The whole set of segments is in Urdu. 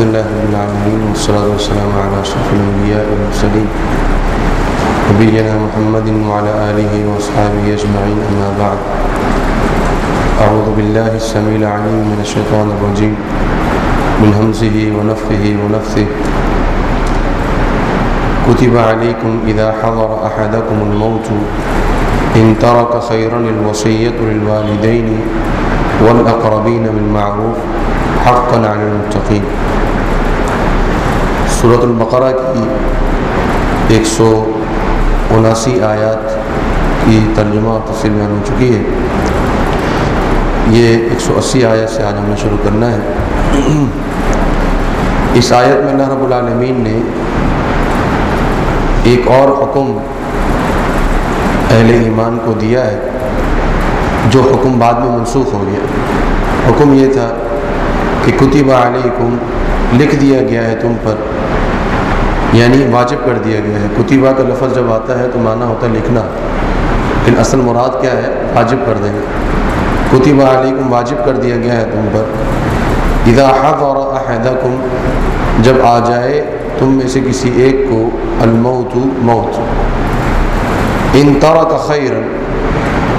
الحمد لله رب العالمين والصلاة والسلام على أشرف الأنبياء والمرسلين نبينا محمد وعلى آله وأصحابه أجمعين أما بعد أعوذ بالله السميع العليم من الشيطان الرجيم من همزه ونفخه ونفثه كتب عليكم إذا حضر أحدكم الموت إن ترك خيرا الوصية للوالدين والأقربين بالمعروف حقا على المتقين صورت البقرہ کی ایک سو اناسی آیات کی ترجمہ اور تفصیل میں ہو چکی ہے۔ یہ ایک سو اسی آیت سے آج ہم نے شروع کرنا ہے۔ اس آیت میں اللہ رب العالمین نے ایک اور حکم اہل ایمان کو دیا ہے، جو حکم بعد میں منسوخ ہو گیا۔ حکم یہ تھا کہ کتب علیکم، لکھ دیا گیا ہے تم پر۔ یعنی واجب کر دیا گیا ہے۔ کتبہ کا لفظ جب آتا ہے تو معنی ہوتا ہے لکھنا۔ لیکن اصل مراد کیا ہے؟ واجب کر دیں گے۔ کتبہ علیکم واجب کر دیا گیا ہے تم پر۔ اذا حضر احدکم، جب آ جائے تم میں سے کسی ایک کو الموت، موت۔ ان ترک خیر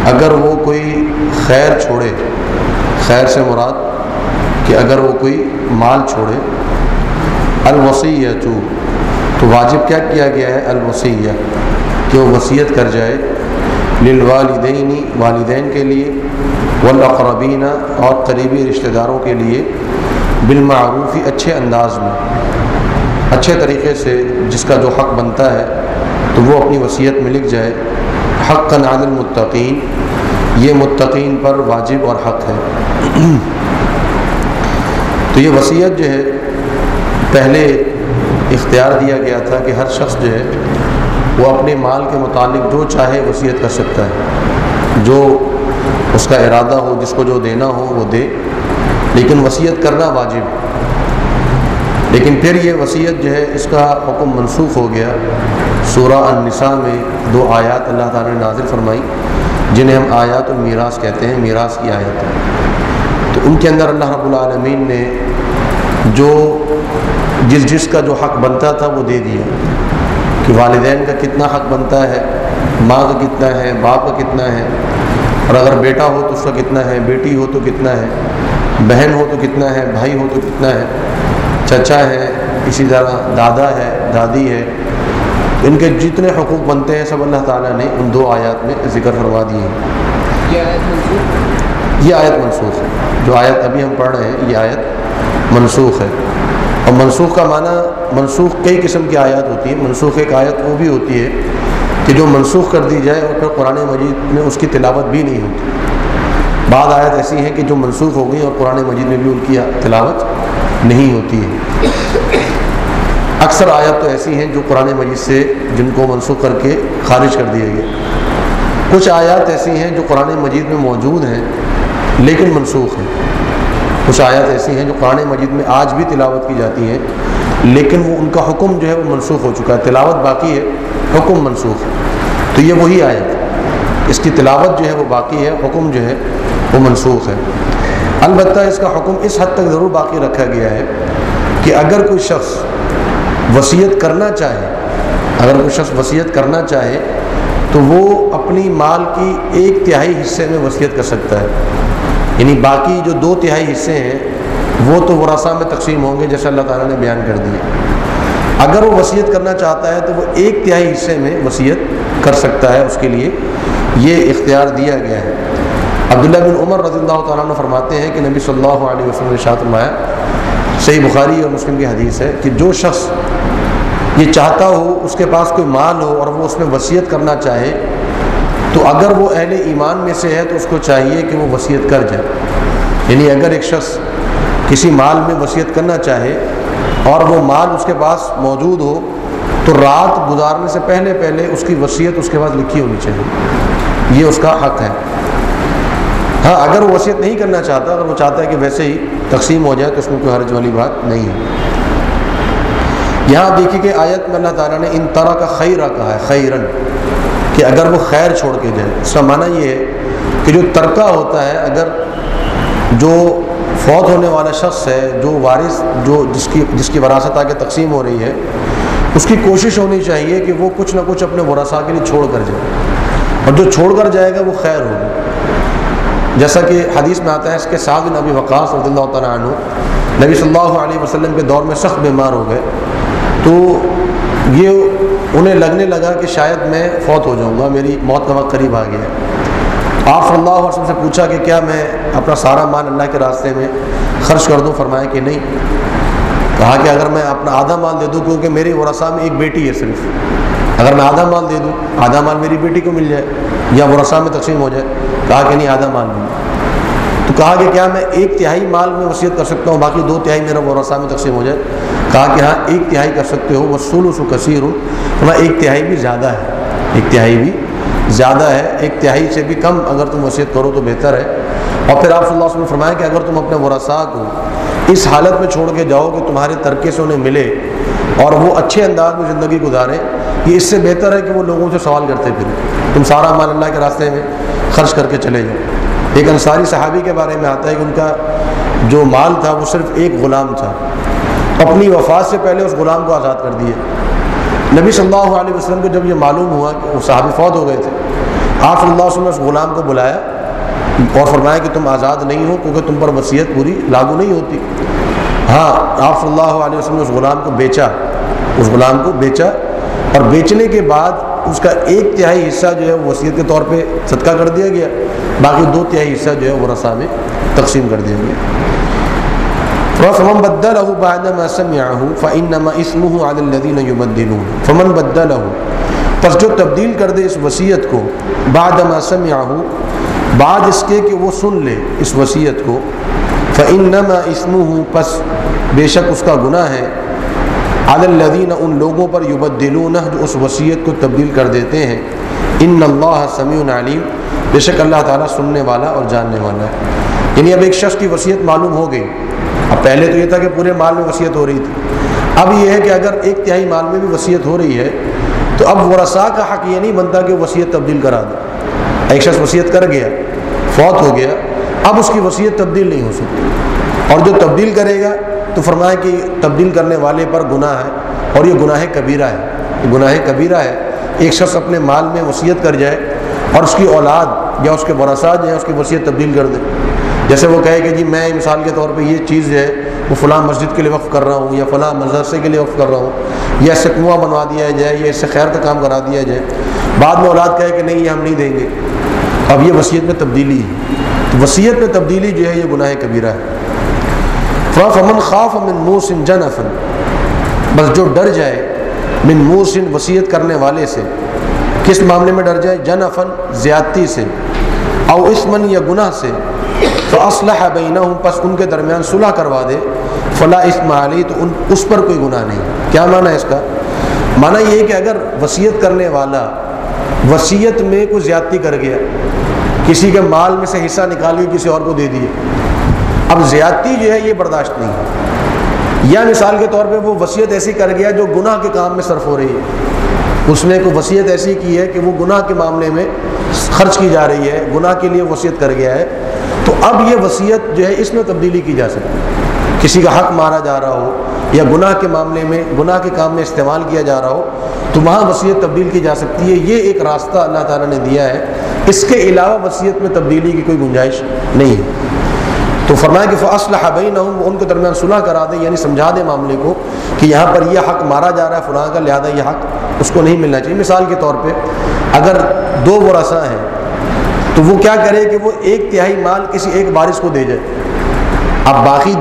اگر وہ کوئی خیر چھوڑے۔ خیر سے مراد کہ اگر وہ کوئی مال چھوڑے۔ الوسیع تو واجب کیا کیا گیا ہے؟ الوسیع کہ وہ وصیت کر جائے للوالدین، والدین کے لیے، والاقربین اور قریبی رشتہ داروں کے لیے بالمعروفی اچھے انداز میں، اچھے طریقے سے جس کا جو حق بنتا ہے، تو وہ اپنی وصیت میں لکھ جائے حق کا ناد المطقین یہ متقین پر واجب اور حق ہے۔ تو یہ وصیت جو ہے، پہلے اختیار دیا گیا تھا کہ ہر شخص جو ہے وہ اپنے مال کے متعلق جو چاہے وصیت کر سکتا ہے۔ جو اس کا ارادہ ہو، جس کو جو دینا ہو، وہ دے۔ لیکن وصیت کرنا واجب۔ لیکن پھر یہ وصیت جو ہے، اس کا حکم منسوخ ہو گیا۔ سورہ النساء میں دو آیات اللہ تعالیٰ نے نازل فرمائی، جنہیں ہم آیات المیراث کہتے ہیں، میراث کی آیت۔ تو ان کے اندر اللہ رب العالمین نے جو جس جس کا جو حق بنتا تھا وہ دے دیا۔ کہ والدین کا کتنا حق بنتا ہے ماں کا کتنا ہے باپ کا کتنا ہے۔ اور اگر بیٹا ہو تو اس کا کتنا ہے بیٹی ہو تو کتنا ہے بہن ہو تو کتنا ہے بھائی ہو تو کتنا ہے۔ چچا ہے اسی طرح دادا ہے دادی ہے۔ ان کے جتنے حقوق بنتے ہیں سب اللہ تعالیٰ نے ان دو آیات میں ذکر فرما دیے ہیں۔ یہ آیت منسوخ؟ ہے۔ جو آیت ابھی ہم پڑھ رہے ہیں یہ آیت منسوخ ہے۔ اور منسوخ کا معنی منسوخ کئی قسم کی آیات ہوتی ہیں، منسوخ ایک آیت وہ بھی ہوتی ہے کہ جو منسوخ کر دی جائے اور پھر قرآن مجید میں اس کی تلاوت بھی نہیں ہوتی۔ بعض آیت ایسی ہیں کہ جو منسوخ ہو گئی اور قرآن مجید میں بھی ان کی تلاوت نہیں ہوتی ہے۔ اکثر آیات تو ایسی ہیں جو قرآن مجید سے جن کو منسوخ کر کے خارج کر دیا گیا کچھ آیات ایسی ہیں جو قرآن مجید میں موجود ہیں لیکن منسوخ ہیں۔ کچھ آیات ایسی ہیں جو قرآن مجید میں آج بھی تلاوت کی جاتی ہیں، لیکن وہ ان کا حکم جو ہے وہ منسوخ ہو چکا ہے۔ تلاوت باقی ہے، حکم منسوخ۔ تو یہ وہی آیت اس کی تلاوت جو ہے وہ باقی ہے، حکم جو ہے وہ منسوخ ہے۔ البتہ اس کا حکم اس حد تک ضرور باقی رکھا گیا ہے کہ اگر کوئی شخص وصیت کرنا چاہے، اگر کوئی شخص وصیت کرنا چاہے، تو وہ اپنی مال کی ایک تہائی حصے میں وصیت کر سکتا ہے۔ یعنی باقی جو دو تہائی حصے ہیں، وہ تو ورثہ میں تقسیم ہوں گے جیسے اللہ تعالیٰ نے بیان کر دیا اگر وہ وصیت کرنا چاہتا ہے تو وہ ایک تہائی حصے میں وصیت کر سکتا ہے اس کے لیے۔ یہ اختیار دیا گیا ہے۔ عبداللہ بن عمر رضی اللہ تعالیٰ عنہ فرماتے ہیں کہ نبی صلی اللہ علیہ وسلم نے شاط المایا صحیح بخاری اور مسلم کی حدیث ہے کہ جو شخص یہ چاہتا ہو، اس کے پاس کوئی مال ہو اور وہ اس میں وصیت کرنا چاہے تو اگر وہ اہل ایمان میں سے ہے تو اس کو چاہیے کہ وہ وصیت کر جائے۔ یعنی اگر ایک شخص کسی مال میں وصیت کرنا چاہے اور وہ مال اس کے پاس موجود ہو، تو رات گزارنے سے پہلے پہلے اس کی وصیت اس کے پاس لکھی ہونی چاہیے۔ یہ اس کا حق ہے۔ ہاں اگر وہ وصیت نہیں کرنا چاہتا، اگر وہ چاہتا ہے کہ ویسے ہی تقسیم ہو جائے، تو اس میں کوئی حرج والی بات نہیں ہے۔ یہاں دیکھیے کہ آیت میں اللہ تعالیٰ نے ان طرح کا خیرہ کہا ہے خیرن کہ اگر وہ خیر چھوڑ کے جائے۔ اس کا معنی یہ ہے کہ جو ترکہ ہوتا ہے، اگر جو فوت ہونے والا شخص ہے، جو وارث، جو جس کی جس کی وراثت آگے تقسیم ہو رہی ہے، اس کی کوشش ہونی چاہیے کہ وہ کچھ نہ کچھ اپنے ورثاء کے لیے چھوڑ کر جائے۔ اور جو چھوڑ کر جائے گا، وہ خیر ہوگی جیسا کہ حدیث میں آتا ہے، اس کے ساتھ نبی وقاص رضی اللہ تعالیٰ عنہ نبی صلی اللہ علیہ وسلم کے دور میں سخت بیمار ہو گئے۔ تو یہ انہیں لگنے لگا کہ شاید میں فوت ہو جاؤں گا، میری موت کا وقت قریب آ گیا۔ آپ صلی اللہ علیہ وسلم سے پوچھا کہ کیا میں اپنا سارا مال اللہ کے راستے میں خرچ کر دوں؟ فرمایا کہ نہیں۔ کہا کہ اگر میں اپنا آدھا مال دے دوں، کیونکہ میری ورثہ میں ایک بیٹی ہے صرف۔ اگر میں آدھا مال دے دوں، آدھا مال میری بیٹی کو مل جائے یا ورثہ میں تقسیم ہو جائے، کہا کہ نہیں، آدھا مال نہیں تو کہا کہ کیا میں ایک تہائی مال میں وصیت کر سکتا ہوں، باقی دو تہائی میرا ورثہ میں تقسیم ہو جائے۔ کہا کہ ہاں ایک تہائی کر سکتے ہو وہ سولو سو کثیر۔ ہوں میں ایک تہائی بھی زیادہ ہے۔ ایک تہائی بھی زیادہ ہے۔ ایک تہائی سے بھی کم اگر تم وصیت کرو تو بہتر ہے۔ اور پھر آپ صلی اللہ علیہ وسلم نے فرمایا کہ اگر تم اپنے ورثاء کو اس حالت میں چھوڑ کے جاؤ کہ تمہارے ترکے سے انہیں ملے اور وہ اچھے انداز میں زندگی گزاریں یہ اس سے بہتر ہے کہ وہ لوگوں سے سوال کرتے پھریں تم سارا مال اللہ کے راستے میں خرچ کر کے چلے جاؤ۔ ایک انصاری صحابی کے بارے میں آتا ہے کہ ان کا جو مال تھا وہ صرف ایک غلام تھا۔ اپنی وفات سے پہلے اس غلام کو آزاد کر دیے۔ نبی صلی اللہ علیہ وسلم کو جب یہ معلوم ہوا کہ وہ صحابی فوت ہو گئے تھے آپ صلی اللہ علیہ وسلم نے اس غلام کو بلایا اور فرمایا کہ تم آزاد نہیں ہو کیونکہ تم پر وصیت پوری لاگو نہیں ہوتی۔ ہاں آپ صلی اللہ علیہ وسلم نے اس غلام کو بیچا۔ اس غلام کو بیچا اور بیچنے کے بعد اس کا ایک تہائی حصہ جو ہے وہ وصیت کے طور پہ صدقہ کر دیا گیا، باقی دو تہائی حصہ جو ہے وہ رسا میں تقسیم کر دیا گیا۔ فمن بدله بعد ما سمعه فانما اسمه على الذين يبدلون فمن بدله پس جو تبدیل کر دے اس وصیت کو بعد ما سمعه، بعد اس کے کہ وہ سن لے اس وصیت کو، فانما اسمه، پس بے شک اس کا گناہ ہے۔ علی الذین ان لوگوں پر یبدلون جو اس وصیت کو تبدیل کر دیتے ہیں۔ ان اللہ سمیع علیم بے شک اللہ تعالیٰ سننے والا اور جاننے والا ہے۔ یعنی اب ایک شخص کی وصیت معلوم ہو گئی۔ اب پہلے تو یہ تھا کہ پورے مال میں وصیت ہو رہی تھی۔ اب یہ ہے کہ اگر ایک تہائی مال میں بھی وصیت ہو رہی ہے، تو اب ورثاء کا حق یہ نہیں بنتا کہ وصیت تبدیل کرا دے۔ ایک شخص وصیت کر گیا، فوت ہو گیا، اب اس کی وصیت تبدیل نہیں ہو سکتی۔ اور جو تبدیل کرے گا تو فرمایا کہ تبدیل کرنے والے پر گناہ ہے اور یہ گناہ کبیرہ ہے۔ یہ گناہ کبیرہ ہے۔ ایک شخص اپنے مال میں وصیت کر جائے اور اس کی اولاد یا اس کے برسات جو ہے اس کی وصیت تبدیل کر دے۔ جیسے وہ کہے کہ جی میں مثال کے طور پہ یہ چیز جو ہے وہ فلاں مسجد کے لیے وقف کر رہا ہوں یا فلاں مدرسے کے لیے وقف کر رہا ہوں یا اس سے کنواں بنوا دیا جائے یا اس سے خیر کا کام کرا دیا جائے۔ بعد میں اولاد کہے کہ نہیں، یہ ہم نہیں دیں گے۔ اب یہ وصیت میں تبدیلی ہے۔ وصیت میں تبدیلی جو ہے یہ گناہ کبیرہ ہے۔ فمن خاف من موسن جن افن بس جو ڈر جائے من موسن وصیت کرنے والے سے، کس معاملے میں ڈر جائے؟ جن افن زیادتی سے، او اسمن یا گناہ سے۔ تو اسلحہ بینہ ہوں پس ان کے درمیان صلح کروا دے۔ فلاں اسم علی تو ان، اس پر کوئی گناہ نہیں۔ کیا معنی ہے اس کا؟ معنی یہ کہ اگر وصیت کرنے والا وصیت میں کوئی زیادتی کر گیا، کسی کے مال میں سے حصہ نکال کے کسی اور کو دے دیے اب زیادتی جو ہے یہ برداشت نہیں ہے۔ یا مثال کے طور پہ وہ وصیت ایسی کر گیا جو گناہ کے کام میں صرف ہو رہی ہے۔ اس نے کوئی وصیت ایسی کی ہے کہ وہ گناہ کے معاملے میں خرچ کی جا رہی ہے، گناہ کے لیے وصیت کر گیا ہے۔ تو اب یہ وصیت جو ہے اس میں تبدیلی کی جا سکتی ہے۔ کسی کا حق مارا جا رہا ہو یا گناہ کے معاملے میں، گناہ کے کام میں استعمال کیا جا رہا ہو، تو وہاں وصیت تبدیل کی جا سکتی ہے۔ یہ ایک راستہ اللہ تعالیٰ نے دیا ہے۔ اس کے علاوہ وصیت میں تبدیلی کی کوئی گنجائش نہیں ہے۔ تو فرمایا کہ فصلہ بھائی نہ ہوں ان کے درمیان صلح کرا دے یعنی سمجھا دے معاملے کو کہ یہاں پر یہ حق مارا جا رہا ہے، فلاں کا، لہٰذا یہ حق اس کو نہیں ملنا چاہیے۔ مثال کے طور پہ اگر دو برساں ہیں، تو وہ کیا کرے کہ وہ ایک تہائی مال کسی ایک بارش کو دے جائے۔ اب باقی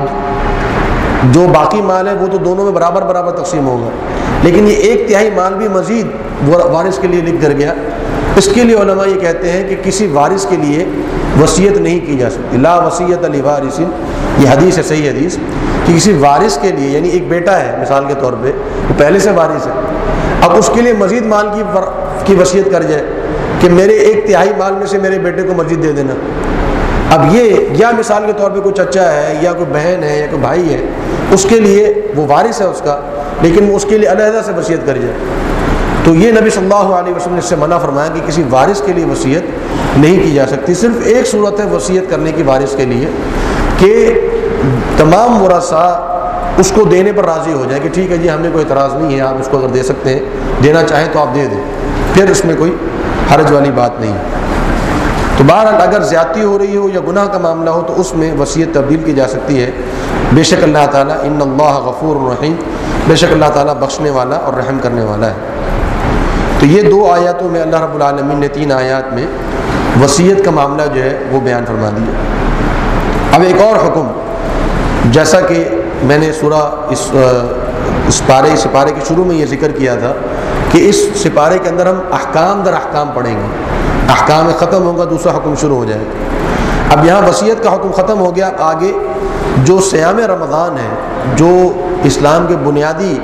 جو باقی مال ہے، وہ تو دونوں میں برابر برابر تقسیم ہوگا۔ لیکن یہ ایک تہائی مال بھی مزید وارث کے لیے لکھ کر گیا۔ اس کے لیے علماء یہ کہتے ہیں کہ کسی وارث کے لیے وصیت نہیں کی جا سکتی۔ لا وصیت علی وارث یہ حدیث ہے، صحیح حدیث۔ کہ کسی وارث کے لیے یعنی ایک بیٹا ہے، مثال کے طور پہ، وہ پہلے سے وارث ہے۔ اب اس کے لیے مزید مال کی کی وصیت کر جائے کہ میرے ایک تہائی مال میں سے میرے بیٹے کو مسجد دے دینا۔ اب یہ یا مثال کے طور پہ کوئی چچا ہے، یا کوئی بہن ہے، یا کوئی بھائی ہے، اس کے لیے وہ وارث ہے اس کا، لیکن وہ اس کے لیے علیحدہ سے وصیت کر جائے۔ تو یہ نبی صلی اللہ علیہ وسلم نے اس سے منع فرمایا کہ کسی وارث کے لیے وصیت نہیں کی جا سکتی۔ صرف ایک صورت ہے وصیت کرنے کی وارث کے لیے کہ تمام ورثہ اس کو دینے پر راضی ہو جائے کہ ٹھیک ہے جی ہمیں کوئی اعتراض نہیں ہے، آپ اس کو اگر دے سکتے ہیں، دینا چاہیں تو آپ دے دیں۔ پھر اس میں کوئی حرج والی بات نہیں۔ تو بہرحال اگر زیادتی ہو رہی ہو یا گناہ کا معاملہ ہو تو اس میں وصیت تبدیل کی جا سکتی ہے۔ بے شک اللہ تعالیٰ ان اللہ غفور الرحیم بے شک اللہ تعالیٰ بخشنے والا اور رحم کرنے والا ہے۔ تو یہ دو آیاتوں میں اللہ رب العالمین نے تین آیات میں وصیت کا معاملہ جو ہے وہ بیان فرما دیا۔ اب ایک اور حکم، جیسا کہ میں نے سورہ اس اس پارے سپارے کے شروع میں یہ ذکر کیا تھا کہ اس سپارے کے اندر ہم احکام در احکام پڑھیں گے۔ احکام ختم ہوگا دوسرا حکم شروع ہو جائے گا۔ اب یہاں وصیت کا حکم ختم ہو گیا، آگے جو سیام رمضان ہے، جو اسلام کے بنیادی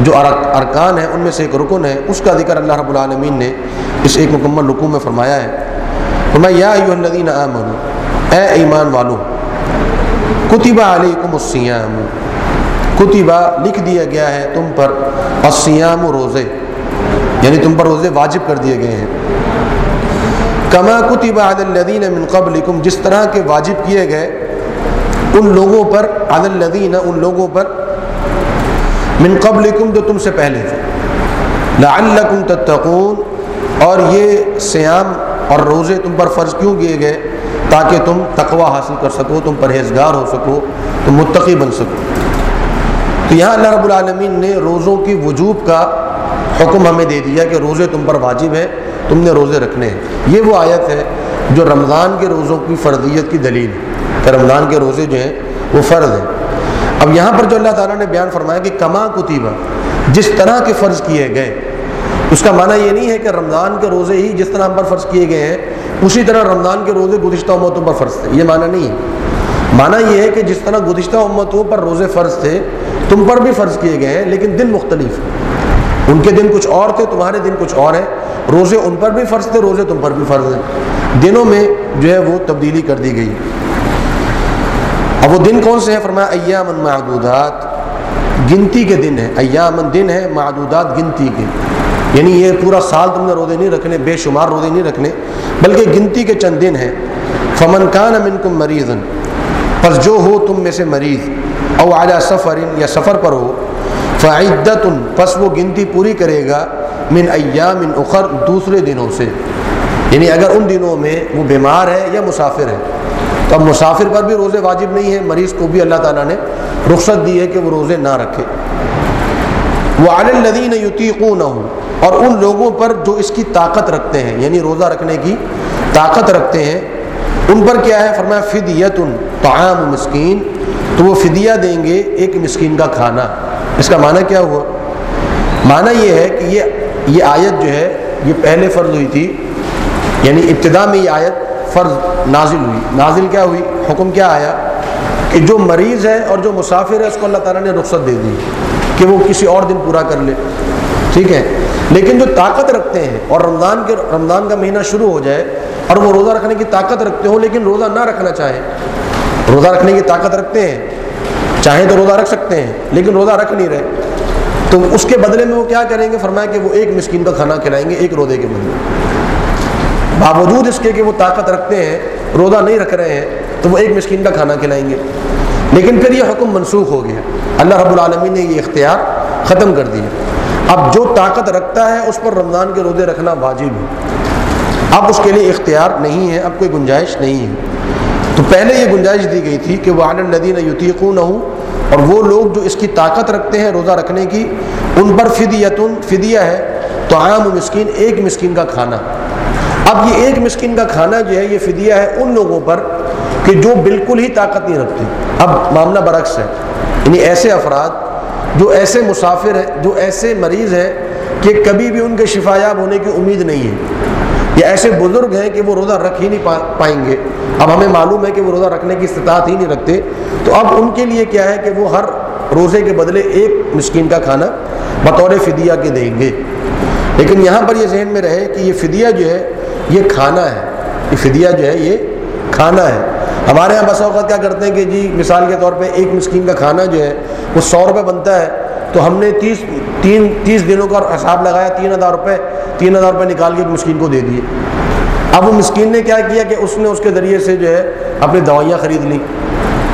جو ارکان ہیں، ان میں سے ایک رکن ہے۔ اس کا ذکر اللہ رب العالمین نے اس ایک مکمل رکوع میں فرمایا ہے۔ تو میں یا الدین اے ایمان والوں کتبہ علیکم السیام کتبہ لکھ دیا گیا ہے تم پر السیام روزے یعنی تم پر روزے واجب کر دیے گئے ہیں۔ کما کتبہ عد الدین من قبلکم، جس طرح کے واجب کیے گئے، ان لوگوں پر عد الدین ان لوگوں پر من قبلکم جو تم سے پہلے تھے۔ لعلکم تتقون، اور یہ سیام اور روزے تم پر فرض کیوں کیے گئے؟ تاکہ تم تقوی حاصل کر سکو، تم پرہیزگار ہو سکو، تم متقی بن سکو۔ تو یہاں اللہ رب العالمین نے روزوں کی وجوب کا حکم ہمیں دے دیا کہ روزے تم پر واجب ہے، تم نے روزے رکھنے ہیں۔ یہ وہ آیت ہے جو رمضان کے روزوں کی فرضیت کی دلیل ہے۔ کہ رمضان کے روزے جو ہیں وہ فرض ہیں۔ اب یہاں پر جو اللہ تعالیٰ نے بیان فرمایا کہ کما کتیبہ، جس طرح کے فرض کیے گئے۔ اس کا معنی یہ نہیں ہے کہ رمضان کے روزے ہی جس طرح ہم پر فرض کیے گئے ہیں، اسی طرح رمضان کے روزے گزشتہ امتوں پر فرض تھے۔ یہ معنی نہیں ہے۔ معنی یہ ہے کہ جس طرح گزشتہ امتوں پر روزے فرض تھے، تم پر بھی فرض کیے گئے ہیں، لیکن دن مختلف ہیں۔ ان کے دن کچھ اور تھے، تمہارے دن کچھ اور ہیں۔ روزے ان پر بھی فرض تھے، روزے تم پر بھی فرض ہیں۔ دنوں میں جو ہے وہ تبدیلی کر دی گئی۔ اب وہ دن کون سے ہیں؟ فرمایا ایام معدودات۔ گنتی کے دن ہیں۔ ایامن دن ہے معدودات گنتی کے۔ یعنی یہ پورا سال تم نے روزے نہیں رکھنے، بے شمار روزے نہیں رکھنے، بلکہ گنتی کے چند دن ہیں۔ فمن کان امن کم مریض پر جو ہو تم میں سے مریض، او اعلیٰ سفر یا سفر پر ہو فعدت پس وہ گنتی پوری کرے گا من ایام اخر دوسرے دنوں سے۔ یعنی اگر ان دنوں میں وہ بیمار ہے یا مسافر ہے تو اب مسافر پر بھی روزے واجب نہیں ہے مریض کو بھی اللہ تعالیٰ نے رخصت دی ہے کہ وہ روزے نہ رکھے۔ وہ عالدین یوتیقون ہوں اور ان لوگوں پر جو اس کی طاقت رکھتے ہیں یعنی روزہ رکھنے کی طاقت رکھتے ہیں، ان پر کیا ہے؟ فرمایا فدیت ان تعام مسکین۔ تو وہ فدیہ دیں گے ایک مسکین کا کھانا۔ اس کا معنی کیا ہوا؟ معنی یہ ہے کہ یہ یہ آیت جو ہے، یہ پہلے فرض ہوئی تھی یعنی ابتدا میں یہ آیت فرض نازل ہوئی۔ نازل کیا ہوئی؟ حکم کیا آیا؟ کہ جو مریض ہے اور جو مسافر ہے، اس کو اللہ تعالیٰ نے رخصت دے دی کہ وہ کسی اور دن پورا کر لے۔ ٹھیک ہے؟ لیکن جو طاقت رکھتے ہیں اور رمضان کے، رمضان کا مہینہ شروع ہو جائے اور وہ روزہ رکھنے کی طاقت رکھتے ہوں، لیکن روزہ نہ رکھنا چاہیں روزہ رکھنے کی طاقت رکھتے ہیں۔ چاہیں تو روزہ رکھ سکتے ہیں، لیکن روزہ رکھ نہیں رہے۔ تو اس کے بدلے میں وہ کیا کریں گے؟ فرمایا کہ وہ ایک مسکین کا کھانا کھلائیں گے، ایک روزے کے بدلے۔ باوجود اس کے کہ وہ طاقت رکھتے ہیں، روزہ نہیں رکھ رہے ہیں، تو وہ ایک مسکین کا کھانا کھلائیں گے۔ لیکن پھر یہ حکم منسوخ ہو گیا۔ اللہ رب العالمین نے یہ اختیار ختم کر دیا۔ اب جو طاقت رکھتا ہے، اس پر رمضان کے روزے رکھنا واجب ہے۔ اب اس کے لیے اختیار نہیں ہے، اب کوئی گنجائش نہیں ہے۔ تو پہلے یہ گنجائش دی گئی تھی کہ وہ عالم ندین یوتیقون نہ ہوں اور وہ لوگ جو اس کی طاقت رکھتے ہیں روزہ رکھنے کی، ان پر فدیتن، فدیہ ہے، تو عام مسکین، ایک مسکین کا کھانا۔ اب یہ ایک مسکین کا کھانا جو ہے، یہ فدیہ ہے ان لوگوں پر کہ جو بالکل ہی طاقت نہیں رکھتے اب معاملہ برعکس ہے۔ یعنی ایسے افراد، جو ایسے مسافر ہیں، جو ایسے مریض ہیں کہ کبھی بھی ان کے شفایاب ہونے کی امید نہیں ہے۔ یا ایسے بزرگ ہیں کہ وہ روزہ رکھ ہی نہیں پائیں گے۔ اب ہمیں معلوم ہے کہ وہ روزہ رکھنے کی استطاعت ہی نہیں رکھتے۔ تو اب ان کے لیے کیا ہے کہ وہ ہر روزے کے بدلے ایک مسکین کا کھانا بطور فدیہ کے دیں گے۔ لیکن یہاں پر یہ ذہن میں رہے کہ یہ فدیہ جو ہے یہ کھانا ہے، یہ فدیہ جو ہے، یہ کھانا ہے۔ ہمارے یہاں بس اوقات کیا کرتے ہیں کہ جی مثال کے طور پہ ایک مسکین کا کھانا جو ہے، وہ سو روپے بنتا ہے۔ تو ہم نے تیس، تین، تیس دنوں کا حساب لگایا، تین ہزار روپے، تین ہزار روپے نکال کے ایک مسکین کو دے دیے۔ اب وہ مسکین نے کیا کیا کہ اس نے اس کے ذریعے سے جو ہے، اپنی دوائیاں خرید لیں۔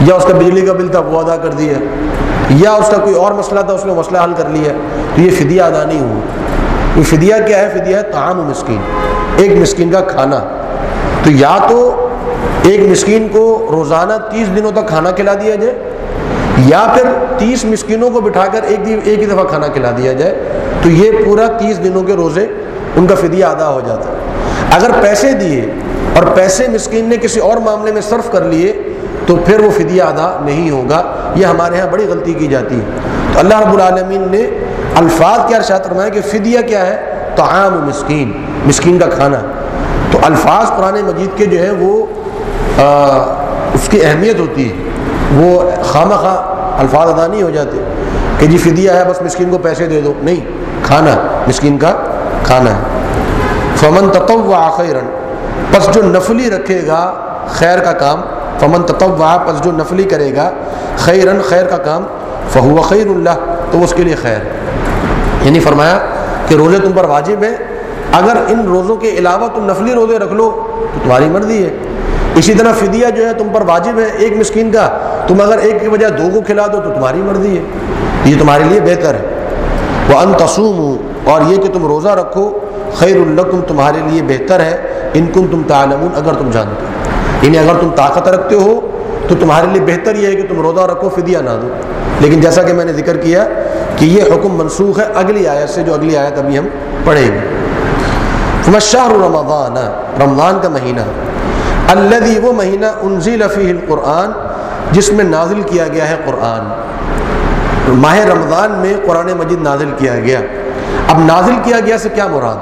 یا اس کا بجلی کا بل تھا، وہ ادا کر دیا۔ یا اس کا کوئی اور مسئلہ تھا، اس نے مسئلہ حل کر لیا۔ تو یہ فدیہ ادا نہیں ہوا۔ یہ فدیہ کیا ہے؟ فدیہ ہے تعام و مسکین۔ ایک مسکین کا کھانا۔ تو یا تو ایک مسکین کو روزانہ تیس دنوں تک کھانا کھلا دیا جائے، یا پھر تیس مسکینوں کو بٹھا کر ایک ایک ہی دفعہ کھانا کھلا دیا جائے، تو یہ پورا تیس دنوں کے روزے ان کا فدیہ ادا ہو جاتا۔ ہے اگر پیسے دیے اور پیسے مسکین نے کسی اور معاملے میں صرف کر لیے، تو پھر وہ فدیہ ادا نہیں ہوگا۔ یہ ہمارے ہاں بڑی غلطی کی جاتی ہے۔ تو اللہ رب العالمین نے الفاظ کیا ارشاد فرمایا کہ فدیہ کیا ہے؟ تو عام مسکین مسکین کا کھانا۔ تو الفاظ قرآن مجید کے جو ہے وہ اس کی اہمیت ہوتی ہے۔ وہ خواہ خواہ الفاظ ادا نہیں ہو جاتے کہ جی فدیہ ہے، بس مسکین کو پیسے دے دو۔ نہیں، کھانا، مسکین کا کھانا ہے۔ فمن تطوع خیرن، پس جو نفلی رکھے گا خیر کا کام، فمن تطوع، پس جو نفلی کرے گا خیرن، خیر کا کام، فہو خیر اللہ تو اس کے لیے خیر۔ یعنی فرمایا کہ روزے تم پر واجب ہے اگر ان روزوں کے علاوہ تم نفلی روزے رکھ لو تو تمہاری مرضی ہے۔ اسی طرح فدیہ جو ہے تم پر واجب ہے ایک مسکین کا، تم اگر ایک کی وجہ دو کو کھلا دو تو تمہاری مرضی ہے۔ یہ تمہارے لیے بہتر ہے۔ وہ ان تسوم اور یہ کہ تم روزہ رکھو خیر القم تمہارے لیے بہتر ہے۔ ان کم تم تعلمون، اگر تم جانتے ہو۔ یعنی اگر تم طاقت رکھتے ہو تو تمہارے لیے بہتر یہ ہے کہ تم روزہ رکھو، فدیہ نہ دو۔ لیکن جیسا کہ میں نے ذکر کیا کہ یہ حکم منسوخ ہے اگلی آیت سے جو اگلی آیت ابھی ہم پڑھیں گے۔ شاہ رمضان رمضان کا مہینہ۔ اللہ وہ مہینہ انزی لفی القرآن، جس میں نازل کیا گیا ہے قرآن۔ ماہ رمضان میں قرآن مجید نازل کیا گیا۔ اب نازل کیا گیا سے کیا مراد؟